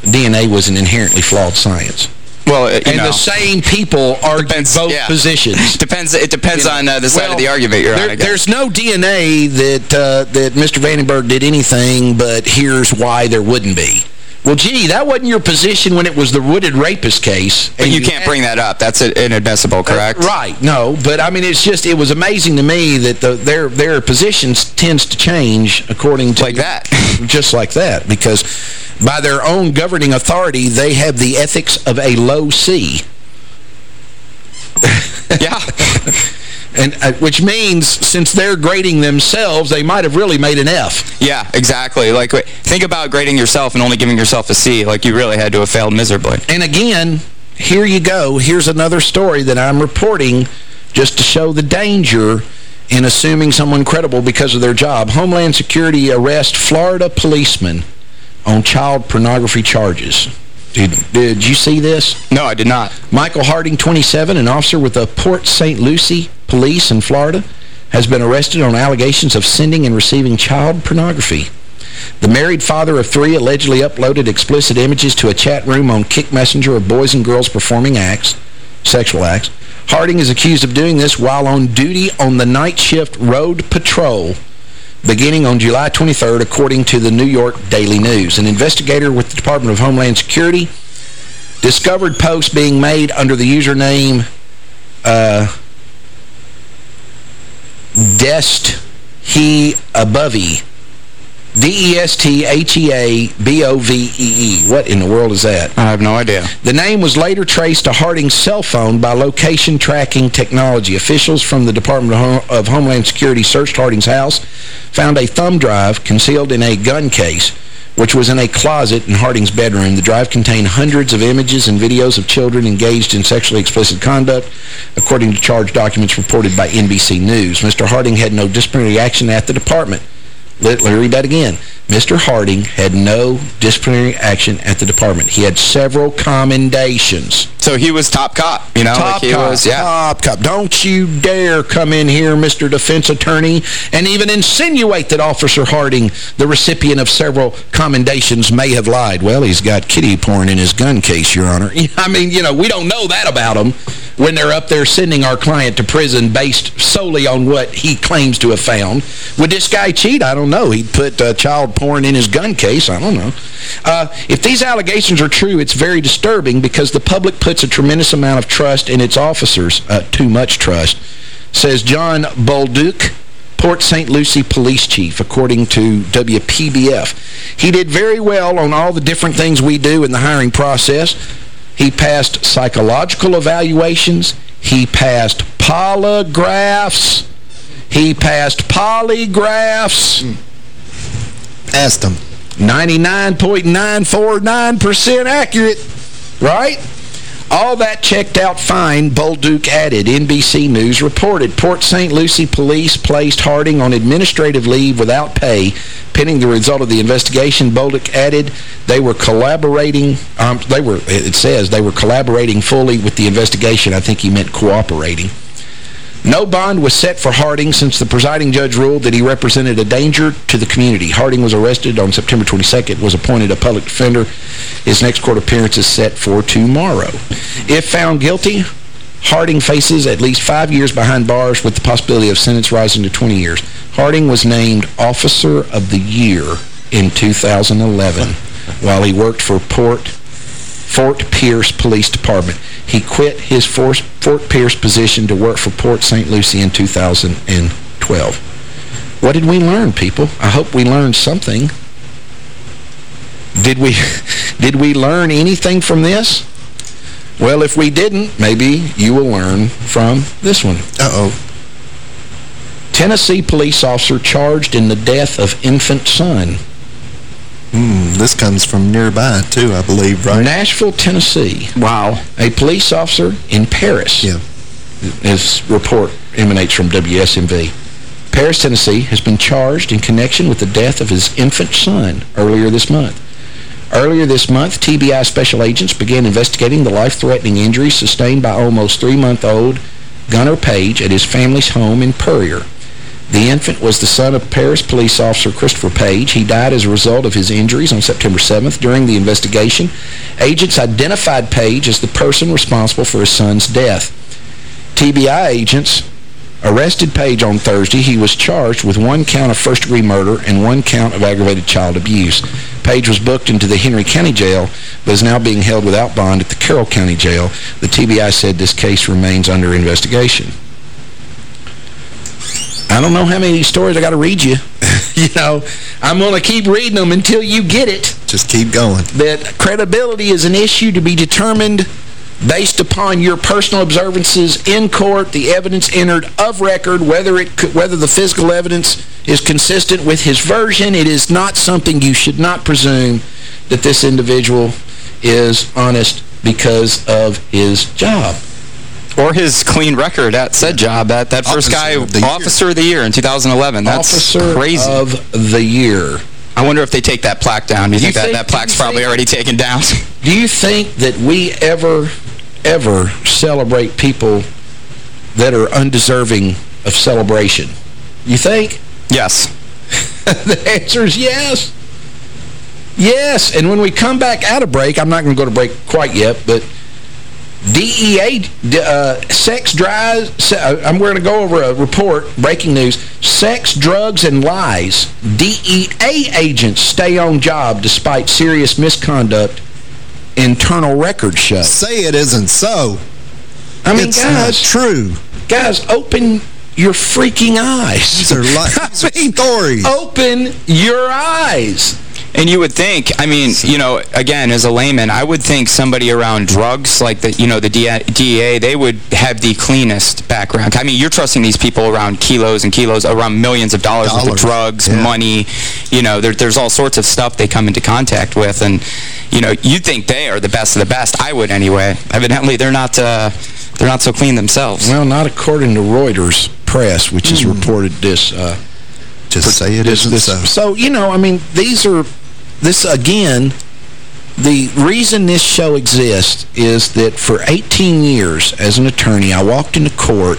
Speaker 4: DNA was an inherently flawed science.
Speaker 7: Well, uh, you
Speaker 4: and
Speaker 7: know,
Speaker 4: the same people argued both
Speaker 7: yeah.
Speaker 4: positions.
Speaker 7: depends. It depends on uh, the side
Speaker 4: Well,
Speaker 7: of the argument you're
Speaker 4: there-
Speaker 7: on.
Speaker 4: There's no DNA that uh, that Mr. Vandenburg did anything, but here's why there wouldn't be. Well, gee, that wasn't your position when it was the Wooded Rapist case.
Speaker 7: But
Speaker 4: and
Speaker 7: you can't bring that up. That's inadmissible, uh, correct?
Speaker 4: Right, no, but I mean, it's just, it was amazing to me that the, their their positions tends to change according to...
Speaker 7: Like that.
Speaker 4: just like that, because by their own governing authority, they have the ethics of a low C.
Speaker 7: yeah.
Speaker 4: and uh, Which means, since they're grading themselves, they might have really made an F.
Speaker 7: Yeah, exactly. Like, wait, think about grading yourself and only giving yourself a C. Like, you really had to have failed miserably.
Speaker 4: And again, here you go. Here's another story that I'm reporting just to show the danger in assuming someone credible because of their job. Homeland Security arrest Florida policeman on child pornography charges. Did, did you see this?
Speaker 7: No, I did not.
Speaker 4: Michael Harding, 27, an officer with the Port St. Lucie Police in Florida, has been arrested on allegations of sending and receiving child pornography. The married father of three allegedly uploaded explicit images to a chat room on Kik Messenger of boys and girls performing acts, sexual acts. Harding is accused of doing this while on duty on the night shift road patrol beginning on July 23rd, according to the New York Daily News. An investigator with the Department of Homeland Security discovered posts being made under the username uh, Dest He Abovey. D-E-S-T-H-E-A-B-O-V-E-E. What in the world is that?
Speaker 7: I have no idea.
Speaker 4: The name was later traced to Harding's cell phone by location tracking technology. Officials from the Department of, Hom of Homeland Security searched Harding's house, found a thumb drive concealed in a gun case, which was in a closet in Harding's bedroom. The drive contained hundreds of images and videos of children engaged in sexually explicit conduct, according to charge documents reported by NBC News. Mr. Harding had no disciplinary action at the department. Let, let me read that again. Mr. Harding had no disciplinary action at the department. He had several commendations.
Speaker 7: So he was top cop, you know?
Speaker 4: Top
Speaker 7: like he
Speaker 4: cop,
Speaker 7: was, yeah.
Speaker 4: top cop. Don't you dare come in here, Mr. Defense Attorney, and even insinuate that Officer Harding, the recipient of several commendations, may have lied. Well, he's got kitty porn in his gun case, Your Honor. I mean, you know, we don't know that about him when they're up there sending our client to prison based solely on what he claims to have found. Would this guy cheat? I don't know. He'd put uh, child porn in his gun case. I don't know. Uh, if these allegations are true, it's very disturbing because the public puts a tremendous amount of trust in its officers, uh, too much trust, says John Bolduc, Port St. Lucie police chief, according to WPBF. He did very well on all the different things we do in the hiring process. He passed psychological evaluations. He passed polygraphs. He passed polygraphs.
Speaker 8: Asked him.
Speaker 4: 99.949% accurate, right? All that checked out fine, Bolduc added. NBC News reported Port St. Lucie police placed Harding on administrative leave without pay pending the result of the investigation. Bolduc added they were collaborating, um, they were, it says, they were collaborating fully with the investigation. I think he meant cooperating. No bond was set for Harding since the presiding judge ruled that he represented a danger to the community. Harding was arrested on September 22nd, was appointed a public defender. His next court appearance is set for tomorrow. If found guilty, Harding faces at least five years behind bars with the possibility of sentence rising to 20 years. Harding was named Officer of the Year in 2011 while he worked for Port Fort Pierce Police Department. He quit his Fort, Fort Pierce position to work for Port St. Lucie in 2012. What did we learn, people? I hope we learned something. Did we, did we learn anything from this? Well, if we didn't, maybe you will learn from this one.
Speaker 8: Uh-oh.
Speaker 4: Tennessee police officer charged in the death of infant son.
Speaker 8: Hmm, this comes from nearby, too, I believe, right?
Speaker 4: Nashville, Tennessee.
Speaker 7: Wow.
Speaker 4: A police officer in Paris.
Speaker 8: Yeah.
Speaker 4: His report emanates from WSMV. Paris, Tennessee has been charged in connection with the death of his infant son earlier this month. Earlier this month, TBI special agents began investigating the life-threatening injuries sustained by almost three-month-old Gunner Page at his family's home in Puryear. The infant was the son of Paris police officer Christopher Page. He died as a result of his injuries on September 7th. During the investigation, agents identified Page as the person responsible for his son's death. TBI agents arrested Page on Thursday. He was charged with one count of first-degree murder and one count of aggravated child abuse. Page was booked into the Henry County Jail, but is now being held without bond at the Carroll County Jail. The TBI said this case remains under investigation. I don't know how many stories I got to read you. you know, I'm going to keep reading them until you get it.
Speaker 8: Just keep going.
Speaker 4: That credibility is an issue to be determined based upon your personal observances in court, the evidence entered of record, whether it could, whether the physical evidence is consistent with his version. It is not something you should not presume that this individual is honest because of his job.
Speaker 7: Or his clean record at said job. That that first guy,
Speaker 8: of the year.
Speaker 7: Officer of the Year in 2011. That's
Speaker 4: Officer
Speaker 7: crazy.
Speaker 4: of the year.
Speaker 7: I wonder if they take that plaque down. Do you,
Speaker 4: You
Speaker 7: think,
Speaker 4: think-
Speaker 7: that, that plaque's probably
Speaker 4: think-
Speaker 7: already taken down?
Speaker 4: Do you think that we ever, ever celebrate people that are undeserving of celebration? You think?
Speaker 7: yes.
Speaker 4: the answer is yes. Yes, and when we come back out of break, I'm not going to go to break quite yet, but DEA, uh, sex drives, se uh, I'm going to go over a report, breaking news, sex, drugs, and lies. DEA agents stay on job despite serious misconduct, internal records show.
Speaker 8: Say it isn't so.
Speaker 4: I mean,
Speaker 8: it's
Speaker 4: guys,
Speaker 8: not true.
Speaker 4: guys, open your freaking eyes.
Speaker 8: These are, like, these
Speaker 4: I mean,
Speaker 8: stories.
Speaker 4: Open your eyes.
Speaker 7: And you would think, I mean, you know, again, as a layman, I would think somebody around drugs, like the, you know, the DEA, they would have the cleanest background. I mean, you're trusting these people around kilos and kilos, around millions of dollars, worth of drugs,
Speaker 8: yeah.
Speaker 7: money, you know, there, there's all sorts of stuff they come into contact with. And, you know, you'd think they are the best of the best. I would anyway. Evidently, they're not, uh, they're not so clean themselves.
Speaker 4: Well, not according to Reuters press, which has reported this. Uh,
Speaker 8: Just say it
Speaker 4: this,
Speaker 8: isn't
Speaker 4: this.
Speaker 8: so.
Speaker 4: So, you know, I mean, these are, this again, the reason this show exists is that for 18 years as an attorney, I walked into court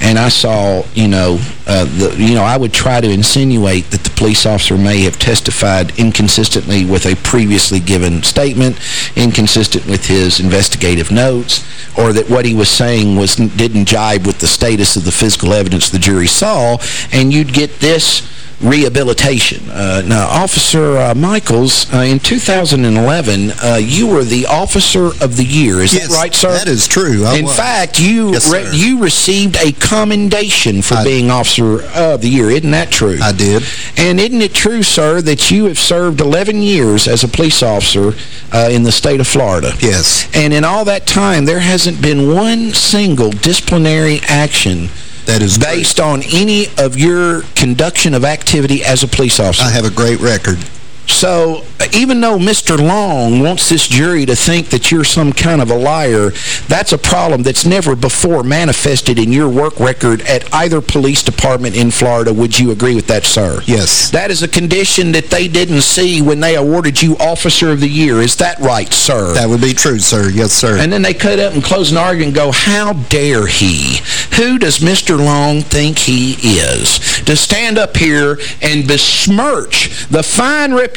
Speaker 4: and I saw, you know, uh, the, you know, I would try to insinuate that the police officer may have testified inconsistently with a previously given statement, inconsistent with his investigative notes, or that what he was saying was didn't jibe with the status of the physical evidence the jury saw, and you'd get this
Speaker 13: rehabilitation. Uh, now, Officer uh, Michaels, uh, in 2011, uh, you were the Officer of the Year. Is
Speaker 8: yes,
Speaker 13: that right, sir?
Speaker 8: that is true. I
Speaker 13: in
Speaker 8: was.
Speaker 13: fact, you
Speaker 8: Yes,
Speaker 13: re you received a commendation for being Officer of the Year. Isn't that true?
Speaker 8: I did.
Speaker 13: And isn't it true, sir, that you have served 11 years as a police officer uh, in the state of Florida?
Speaker 8: Yes.
Speaker 13: And in all that time, there hasn't been one single disciplinary action
Speaker 8: that is
Speaker 13: based on any of your conduction of activity as a police officer.
Speaker 8: I have a great record.
Speaker 13: So even though Mr. Long wants this jury to think that you're some kind of a liar, that's a problem that's never before manifested in your work record at either police department in Florida. Would you agree with that, sir?
Speaker 8: Yes.
Speaker 13: That is a condition that they didn't see when they awarded you Officer of the Year. Is that right, sir?
Speaker 8: That would be true, sir. Yes, sir.
Speaker 13: And then they cut up and close an argument and go, how dare he? Who does Mr. Long think he is? To stand up here and besmirch the fine reputation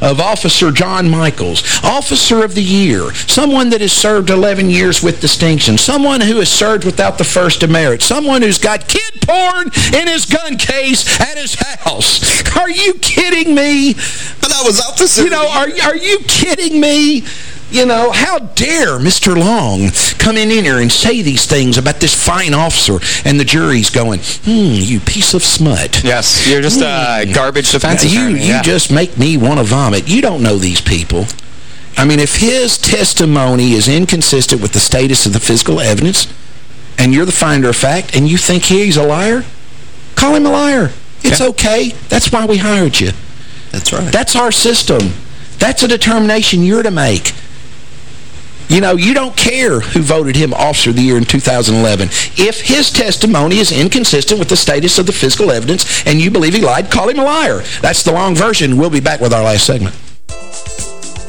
Speaker 13: of Officer John Michaels, Officer of the Year, someone that has served 11 years with distinction, someone who has served without the first demerit, someone who's got kid porn in his gun case at his house. Are you kidding me?
Speaker 8: But I was Officer
Speaker 13: You know, are, are you kidding me? You know, how dare Mr. Long come in here and say these things about this fine officer and the jury's going, hmm, you piece of smut.
Speaker 7: Yes, you're just a
Speaker 13: Hmm.
Speaker 7: garbage defense
Speaker 13: you,
Speaker 7: attorney.
Speaker 13: You
Speaker 7: yeah.
Speaker 13: just make me want to vomit. You don't know these people. I mean, if his testimony is inconsistent with the status of the physical evidence, and you're the finder of fact, and you think he's a liar, call him a liar. It's okay. That's why we hired you.
Speaker 8: That's right.
Speaker 13: That's our system. That's a determination you're to make. You know, you don't care who voted him Officer of the Year in 2011. If his testimony is inconsistent with the status of the physical evidence and you believe he lied, call him a liar. That's the long version. We'll be back with our last segment.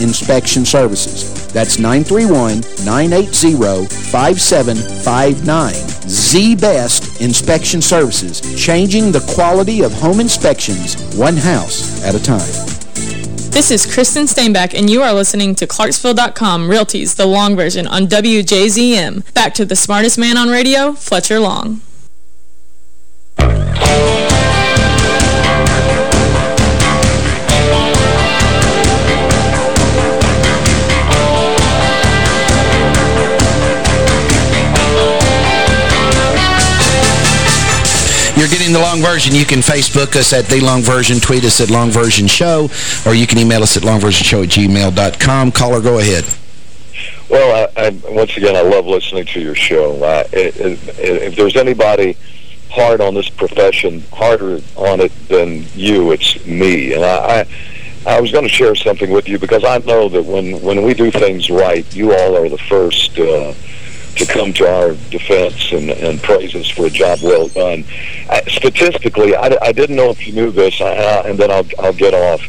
Speaker 4: inspection services. That's 931-980-5759. The best inspection services, changing the quality of home inspections one house at a time.
Speaker 14: This is Kristen Steinbeck, and you are listening to Clarksville.com Realties, the long version on WJZM. Back to the smartest man on radio, Fletcher Long.
Speaker 4: Listening getting The Long Version, you can Facebook us at The Long Version, tweet us at Long Version Show, or you can email us at longversionshow at gmail.com. Caller, go ahead.
Speaker 15: Well, I, I, once again, I love listening to your show. Uh, it, if there's anybody hard on this profession, harder on it than you, it's me. And I, I, I was going to share something with you because I know that when, when we do things right, you all are the first uh, to come to our defense and, and praise us for a job well done. I, statistically, I, I didn't know if you knew this, uh, and then I'll, I'll get off.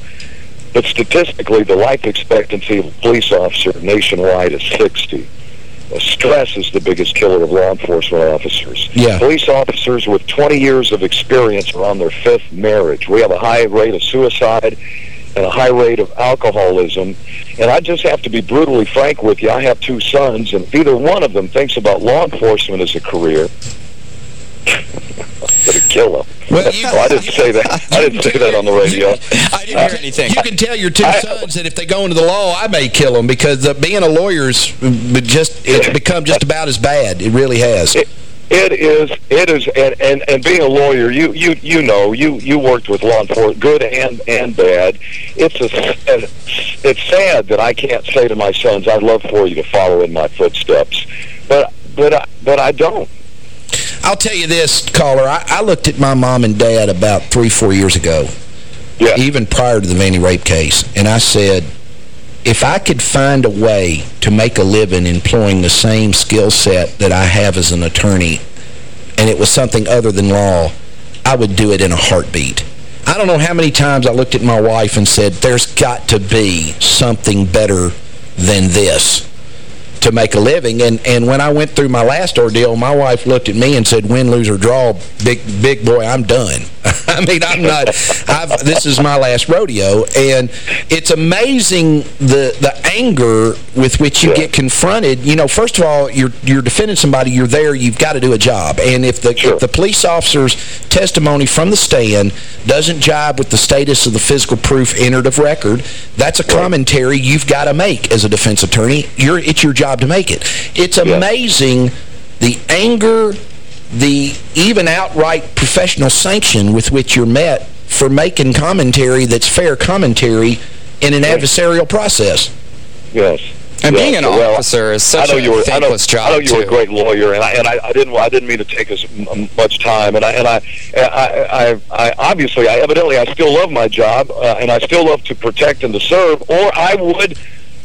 Speaker 15: But statistically, the life expectancy of a police officer nationwide is 60. Uh, stress is the biggest killer of law enforcement officers.
Speaker 4: Yeah.
Speaker 15: Police officers with 20 years of experience are on their fifth marriage. We have a high rate of suicide and a high rate of alcoholism. And I just have to be brutally frank with you. I have two sons, and if either one of them thinks about law enforcement as a career, I'm going to kill them.
Speaker 4: Well, you,
Speaker 15: I didn't say that. I didn't say that on the radio.
Speaker 4: I didn't hear anything. You can tell your two sons that if they go into the law, I may kill them because uh, being a lawyer's just it's become just about as bad. It really has.
Speaker 15: It, it is, it is, and, and, and being a lawyer, you, you, you know, you, you worked with law enforcement, good and, and bad. It's a, it's sad that I can't say to my sons, I'd love for you to follow in my footsteps. But, but, I, but I don't.
Speaker 4: I'll tell you this, caller. I, I looked at my mom and dad about three, four years ago,
Speaker 15: yeah.
Speaker 4: even prior to the Vandy rape case, and I said, if I could find a way to make a living employing the same skill set that I have as an attorney, and it was something other than law, I would do it in a heartbeat. I don't know how many times I looked at my wife and said, there's got to be something better than this to make a living. And and when I went through my last ordeal, my wife looked at me and said, win, lose, or draw, big big boy, I'm done. I mean, I'm not, I've, this is my last rodeo. And it's amazing the the anger with which you get confronted. You know, first of all, you're you're defending somebody, you're there, you've got to do a job. And if the, if the police officer's testimony from the stand doesn't jibe with the status of the physical proof entered of record, that's a commentary you've got to make as a defense attorney. You're, it's your job to make it. It's amazing the anger, the even outright professional sanction with which you're met for making commentary that's fair commentary in an adversarial process.
Speaker 15: Yes.
Speaker 7: And
Speaker 15: Yeah,
Speaker 7: being an
Speaker 15: well,
Speaker 7: officer is such a
Speaker 15: you were, I know,
Speaker 7: thankless job,
Speaker 15: I know you were a great lawyer, and I and I, I didn't I didn't mean to take as much time, and I and I I, I, I obviously I evidently I still love my job, uh, and I still love to protect and to serve, or I would.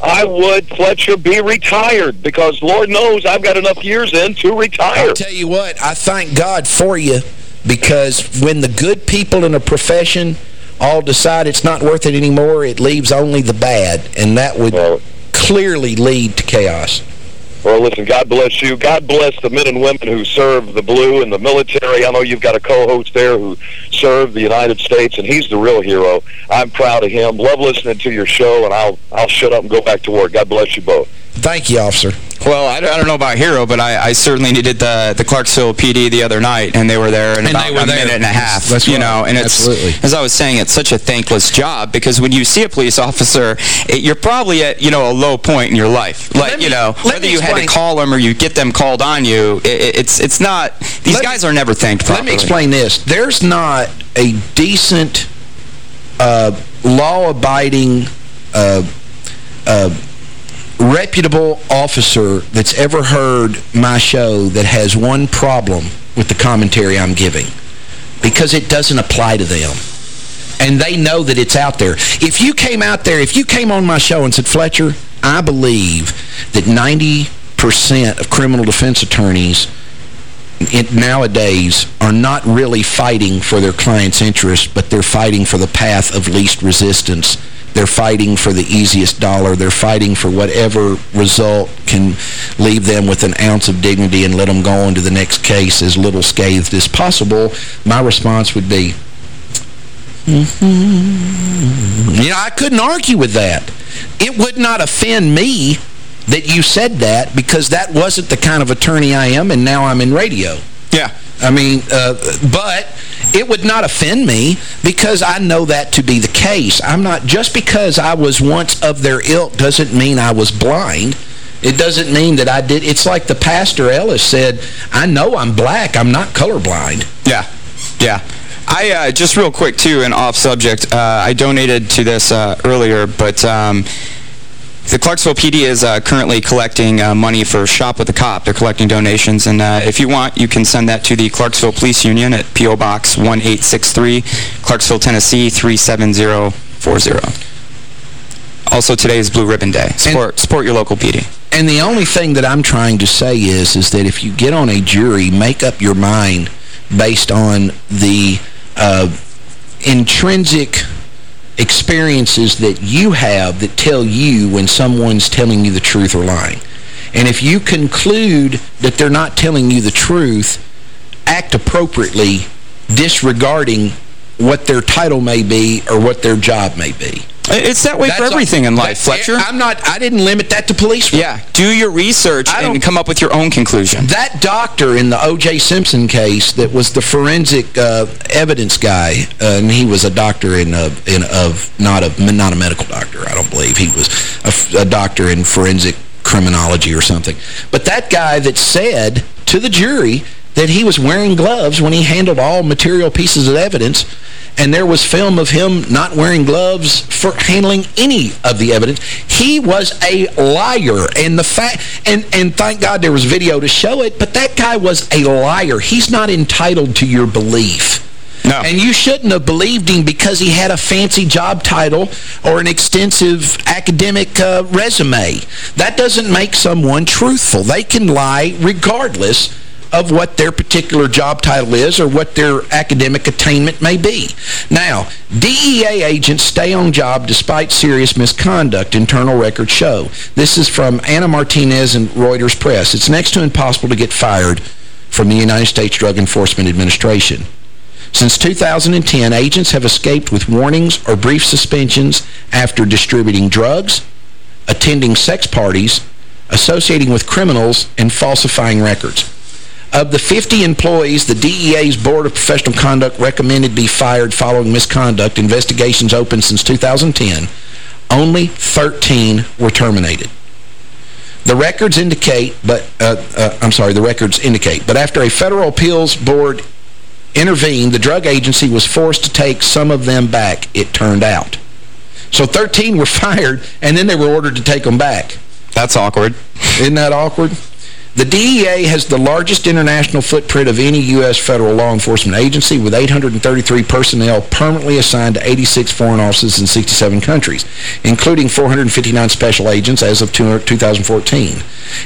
Speaker 15: I would, Fletcher, be retired because Lord knows I've got enough years in to retire.
Speaker 4: I'll tell you what, I thank God for you because when the good people in a profession all decide it's not worth it anymore, it leaves only the bad, and that would clearly lead to chaos.
Speaker 15: Well, listen, God bless you. God bless the men and women who serve the blue and the military. I know you've got a co-host there who served the United States, and he's the real hero. I'm proud of him. Love listening to your show, and I'll I'll shut up and go back to work. God bless you both.
Speaker 4: Thank you, officer.
Speaker 7: Well, I, I don't know about Hero, but I, I certainly needed the the Clarksville PD the other night, and they were there in
Speaker 4: And
Speaker 7: about
Speaker 4: they were
Speaker 7: a
Speaker 4: there.
Speaker 7: minute and a half.
Speaker 4: That's
Speaker 7: you
Speaker 4: right.
Speaker 7: know, and it's
Speaker 4: Absolutely.
Speaker 7: as I was saying, it's such a thankless job because when you see a police officer, it, you're probably at you know a low point in your life. Like you know, whether
Speaker 4: me
Speaker 7: you had to call them or you get them called on you, it, it- it's it's not. These guys are never thanked
Speaker 4: for.
Speaker 7: Let
Speaker 4: me explain this. There's not a decent, uh, law-abiding, uh, uh, reputable officer that's ever heard my show that has one problem with the commentary I'm giving. Because it doesn't apply to them. And they know that it's out there. If you came out there, if you came on my show and said, Fletcher, I believe that 90% of criminal defense attorneys it, nowadays are not really fighting for their client's interest, but they're fighting for the path of least resistance. They're fighting for the easiest dollar. They're fighting for whatever result can leave them with an ounce of dignity and let them go on to the next case as little scathed as possible. My response would be, hmm. you know, I couldn't argue with that. It would not offend me that you said that because that wasn't the kind of attorney I am, and now I'm in radio.
Speaker 7: Yeah.
Speaker 4: I mean, uh, but it would not offend me because I know that to be the case. I'm not, just because I was once of their ilk doesn't mean I was blind. It doesn't mean that I did. It's like the pastor Ellis said, I know I'm black. I'm not colorblind.
Speaker 7: Yeah. Yeah. I, uh, just real quick, too, and off subject, uh, I donated to this uh, earlier, but um, the Clarksville PD is uh, currently collecting uh, money for Shop with a Cop. They're collecting donations, and uh, if you want, you can send that to the Clarksville Police Union at P.O. Box 1863, Clarksville, Tennessee 37040. Also, today is Blue Ribbon Day. Support, support your local PD.
Speaker 4: And the only thing that I'm trying to say is, is that if you get on a jury, make up your mind based on the uh, intrinsic experiences that you have that tell you when someone's telling you the truth or lying. And if you conclude that they're not telling you the truth, act appropriately, disregarding what their title may be or what their job may be.
Speaker 7: It's that way
Speaker 4: That's
Speaker 7: for everything
Speaker 4: all,
Speaker 7: in life, Fletcher.
Speaker 4: I'm not, I didn't limit that to police work.
Speaker 7: Yeah, do your research and come up with your own conclusion.
Speaker 4: That doctor in the O.J. Simpson case that was the forensic uh, evidence guy, uh, and he was a doctor in, a, in of not a not a medical doctor, I don't believe. He was a, a doctor in forensic criminology or something. But that guy that said to the jury that he was wearing gloves when he handled all material pieces of evidence and there was film of him not wearing gloves for handling any of the evidence. He was a liar, and the fact and and thank God there was video to show it. But that guy was a liar. He's not entitled to your belief.
Speaker 7: No.
Speaker 4: And you shouldn't have believed him because he had a fancy job title or an extensive academic uh, resume. That doesn't make someone truthful. They can lie regardless of what their particular job title is or what their academic attainment may be. Now, DEA agents stay on job despite serious misconduct, internal records show. This is from Anna Martinez and Reuters Press. It's next to impossible to get fired from the United States Drug Enforcement Administration. Since 2010, agents have escaped with warnings or brief suspensions after distributing drugs, attending sex parties, associating with criminals, and falsifying records. Of the 50 employees the DEA's Board of Professional Conduct recommended be fired following misconduct, investigations open since 2010, only 13 were terminated. The records indicate, but uh, uh, I'm sorry, the records indicate, but after a federal appeals board intervened, the drug agency was forced to take some of them back, it turned out. So 13 were fired, and then they were ordered to take them back.
Speaker 7: That's awkward.
Speaker 4: Isn't that awkward? The DEA has the largest international footprint of any U.S. federal law enforcement agency with 833 personnel permanently assigned to 86 foreign offices in 67 countries, including 459 special agents as of 2014.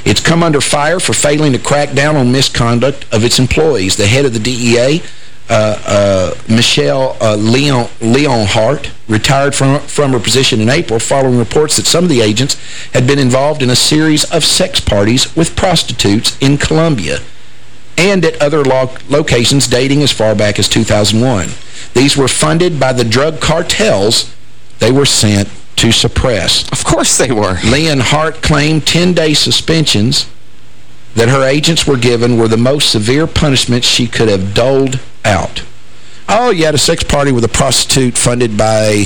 Speaker 4: It's come under fire for failing to crack down on misconduct of its employees. The head of the DEA, uh, uh, Michelle uh, Leon, Leonhart retired from, from her position in April following reports that some of the agents had been involved in a series of sex parties with prostitutes in Colombia and at other lo locations dating as far back as 2001. These were funded by the drug cartels they were sent to suppress.
Speaker 7: Of course they were.
Speaker 4: Leonhart claimed 10-day suspensions that her agents were given were the most severe punishments she could have doled out. Oh, you had a sex party with a prostitute funded by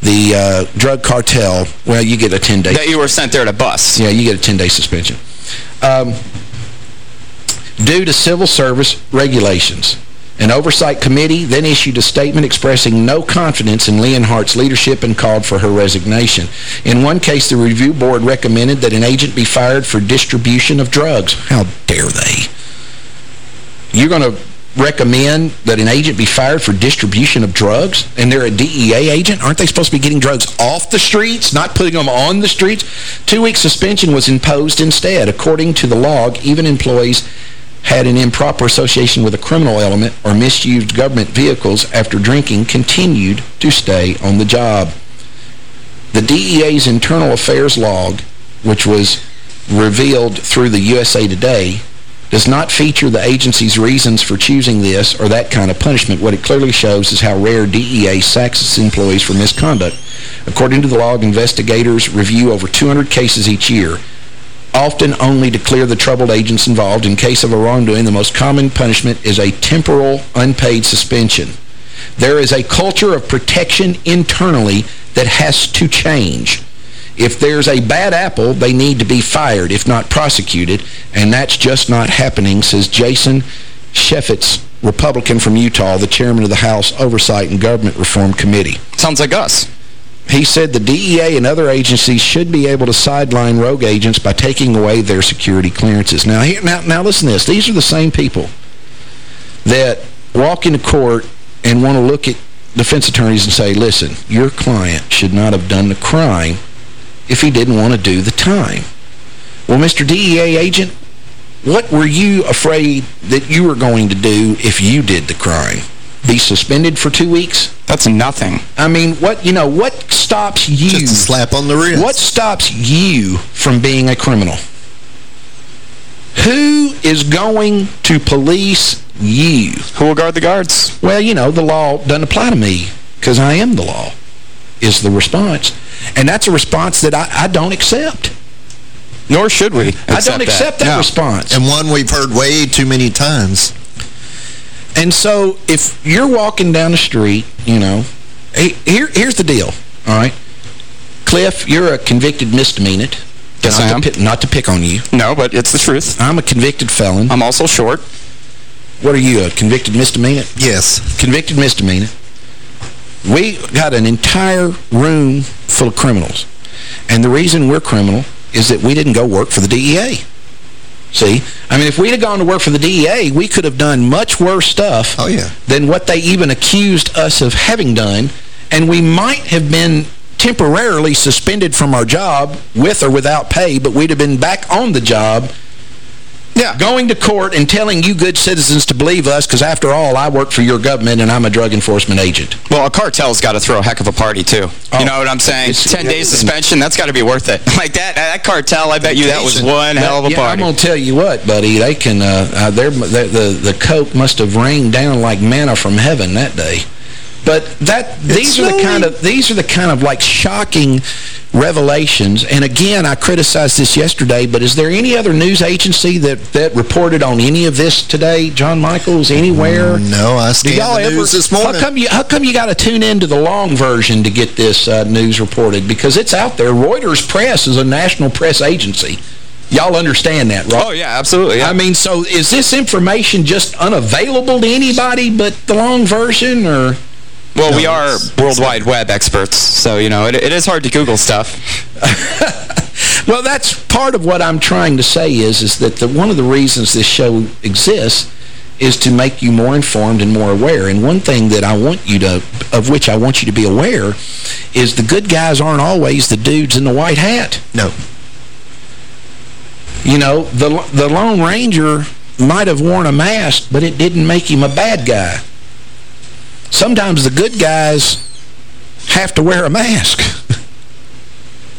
Speaker 4: the uh, drug cartel. Well, you get a 10-day...
Speaker 7: That you were sent there to bust.
Speaker 4: Yeah, you get a 10-day suspension. Um, due to civil service regulations. An oversight committee then issued a statement expressing no confidence in Leonhart's leadership and called for her resignation. In one case, the review board recommended that an agent be fired for distribution of drugs. How dare they? You're going to recommend that an agent be fired for distribution of drugs, and they're a DEA agent? Aren't they supposed to be getting drugs off the streets, not putting them on the streets? Two-week suspension was imposed instead. According to the log, even employees had an improper association with a criminal element or misused government vehicles after drinking continued to stay on the job. The DEA's internal affairs log, which was revealed through the USA Today, does not feature the agency's reasons for choosing this or that kind of punishment. What it clearly shows is how rare DEA sacks its employees for misconduct. According to the log, investigators review over 200 cases each year often only to clear the troubled agents involved. In case of a wrongdoing, the most common punishment is a temporal unpaid suspension. There is a culture of protection internally that has to change. If there's a bad apple, they need to be fired, if not prosecuted, and that's just not happening, says Jason Chaffetz, Republican from Utah, the chairman of the House Oversight and Government Reform Committee.
Speaker 7: Sounds like us.
Speaker 4: He said the DEA and other agencies should be able to sideline rogue agents by taking away their security clearances. Now, here, now, now listen to this. These are the same people that walk into court and want to look at defense attorneys and say, listen, your client should not have done the crime if he didn't want to do the time. Well, Mr. DEA agent, what were you afraid that you were going to do if you did the crime? Be suspended for two weeks?
Speaker 7: That's nothing.
Speaker 4: I mean, what you know, what stops you...
Speaker 8: Just a slap on the wrist.
Speaker 4: What stops you from being a criminal? Who is going to police you?
Speaker 7: Who will guard the guards?
Speaker 4: Well, you know, the law doesn't apply to me because I am the law, is the response. And that's a response that I, I don't accept.
Speaker 7: Nor should we
Speaker 4: I don't accept that,
Speaker 7: No.
Speaker 4: response.
Speaker 8: And one we've heard way too many times.
Speaker 4: And so if you're walking down the street, you know, here, here's the deal, all right? Cliff, you're a convicted misdemeanor.
Speaker 7: Yes,
Speaker 4: not
Speaker 7: I am.
Speaker 4: To not to pick on you.
Speaker 7: No, but it's the truth.
Speaker 4: I'm a convicted felon.
Speaker 7: I'm also short.
Speaker 4: What are you, a convicted misdemeanor?
Speaker 8: Yes.
Speaker 4: Convicted misdemeanor. We got an entire room full of criminals. And the reason we're criminal is that we didn't go work for the DEA. See? I mean, if we'd have gone to work for the DEA, we could have done much worse stuff
Speaker 8: Oh, yeah.
Speaker 4: than what they even accused us of having done, and we might have been temporarily suspended from our job with or without pay, but we'd have been back on the job
Speaker 7: Yeah.
Speaker 4: going to court and telling you good citizens to believe us because, after all, I work for your government and I'm a drug enforcement agent.
Speaker 7: Well, a cartel's got to throw a heck of a party, too.
Speaker 4: Oh.
Speaker 7: you know what I'm saying?
Speaker 4: It's-
Speaker 7: 10 days suspension, that's got to be worth it. Like that that cartel, I bet you that was one hell of a
Speaker 4: yeah,
Speaker 7: party.
Speaker 4: I'm going to tell you what, buddy. They can, uh, uh, they're, the, the, the coke must have rained down like manna from heaven that day. But that these are the kind of these are the kind of like shocking revelations. And again, I criticized this yesterday, but is there any other news agency that that reported on any of this today, John Michaels, anywhere?
Speaker 8: No, I
Speaker 4: Do
Speaker 8: scanned
Speaker 4: y'all
Speaker 8: the
Speaker 4: ever,
Speaker 8: news this morning.
Speaker 4: How come you how come you got to tune into the long version to get this uh, news reported? Because it's out there. Reuters Press is a national press agency. Y'all understand that, right?
Speaker 7: Oh, yeah, absolutely. Yeah.
Speaker 4: I mean, so is this information just unavailable to anybody but the long version, or...
Speaker 7: well, we are World Wide Web experts, so, you know, it, it is hard to Google stuff.
Speaker 4: Well, that's part of what I'm trying to say is, is that the, one of the reasons this show exists is to make you more informed and more aware. And one thing that I want you to, of which I want you to be aware, is the good guys aren't always the dudes in the white hat.
Speaker 8: No.
Speaker 4: You know, the, the Lone Ranger might have worn a mask, but it didn't make him a bad guy. Sometimes the good guys have to wear a mask.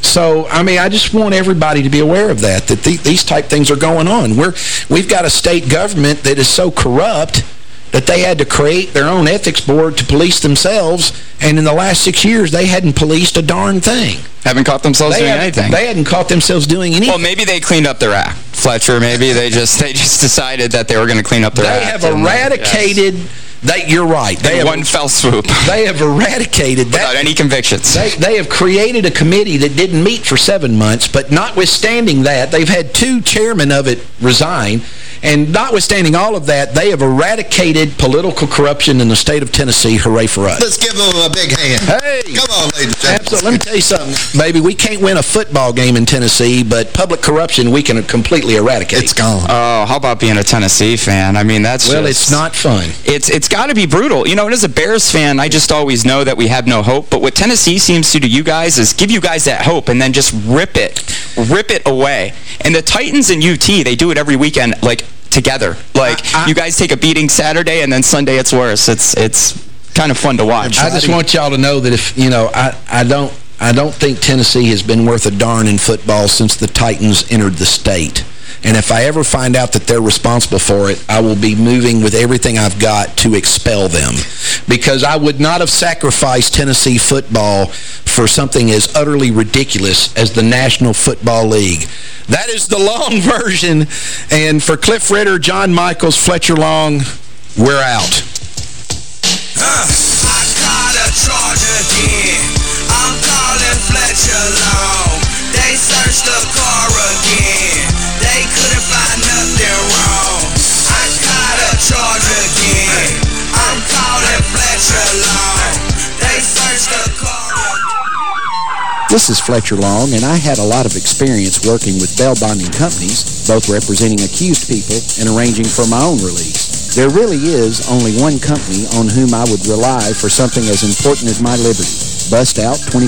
Speaker 4: So, I mean, I just want everybody to be aware of that, that the, these type things are going on. We're, we've got a state government that is so corrupt that they had to create their own ethics board to police themselves, and in the last six years, they hadn't policed a darn thing.
Speaker 7: Haven't caught themselves
Speaker 4: They,
Speaker 7: doing anything.
Speaker 4: they hadn't caught themselves doing anything.
Speaker 7: well, maybe they cleaned up their act. Fletcher, maybe they just they just decided that they were going to clean up their
Speaker 4: they
Speaker 7: act.
Speaker 4: They
Speaker 7: have uh,
Speaker 4: eradicated, they, you're right, they
Speaker 7: In
Speaker 4: have,
Speaker 7: one fell swoop.
Speaker 4: they have eradicated
Speaker 7: without any convictions.
Speaker 4: They, they have created a committee that didn't meet for seven months, but notwithstanding that, they've had two chairmen of it resign, and notwithstanding all of that, they have eradicated political corruption in the state of Tennessee. Hooray for us.
Speaker 8: Let's give them a big hand.
Speaker 4: Hey!
Speaker 8: Come on, ladies and gentlemen.
Speaker 4: Absolutely. Let me tell you something, baby. We can't win a football game in Tennessee, but public corruption we can completely eradicate.
Speaker 8: It's gone.
Speaker 7: Oh, how about being a Tennessee fan? I mean, that's
Speaker 4: well,
Speaker 7: just-
Speaker 4: it's not fun.
Speaker 7: It's it's got to be brutal. You know, and as a Bears fan, I just always know that we have no hope. But what Tennessee seems to do to you guys is give you guys that hope and then just rip it, rip it away. And the Titans and UT, they do it every weekend, like together. Like you guys take a beating Saturday and then Sunday it's worse. It's it's kind of fun to watch.
Speaker 4: I just want y'all to know that if, you know, I, I don't I don't think Tennessee has been worth a darn in football since the Titans entered the state. And if I ever find out that they're responsible for it, I will be moving with everything I've got to expel them. Because I would not have sacrificed Tennessee football for something as utterly ridiculous as the National Football League. That is the long version. And for Cliff Ritter, John Michaels, Fletcher Long, we're out.
Speaker 5: Calling Fletcher Long. They searched the car again. charge again. I'm calling Fletcher Long. They searched the car.
Speaker 4: This is Fletcher Long, and I had a lot of experience working with bail bonding companies, both representing accused people and arranging for my own release. There really is only one company on whom I would rely for something as important as my liberty. Bust Out 24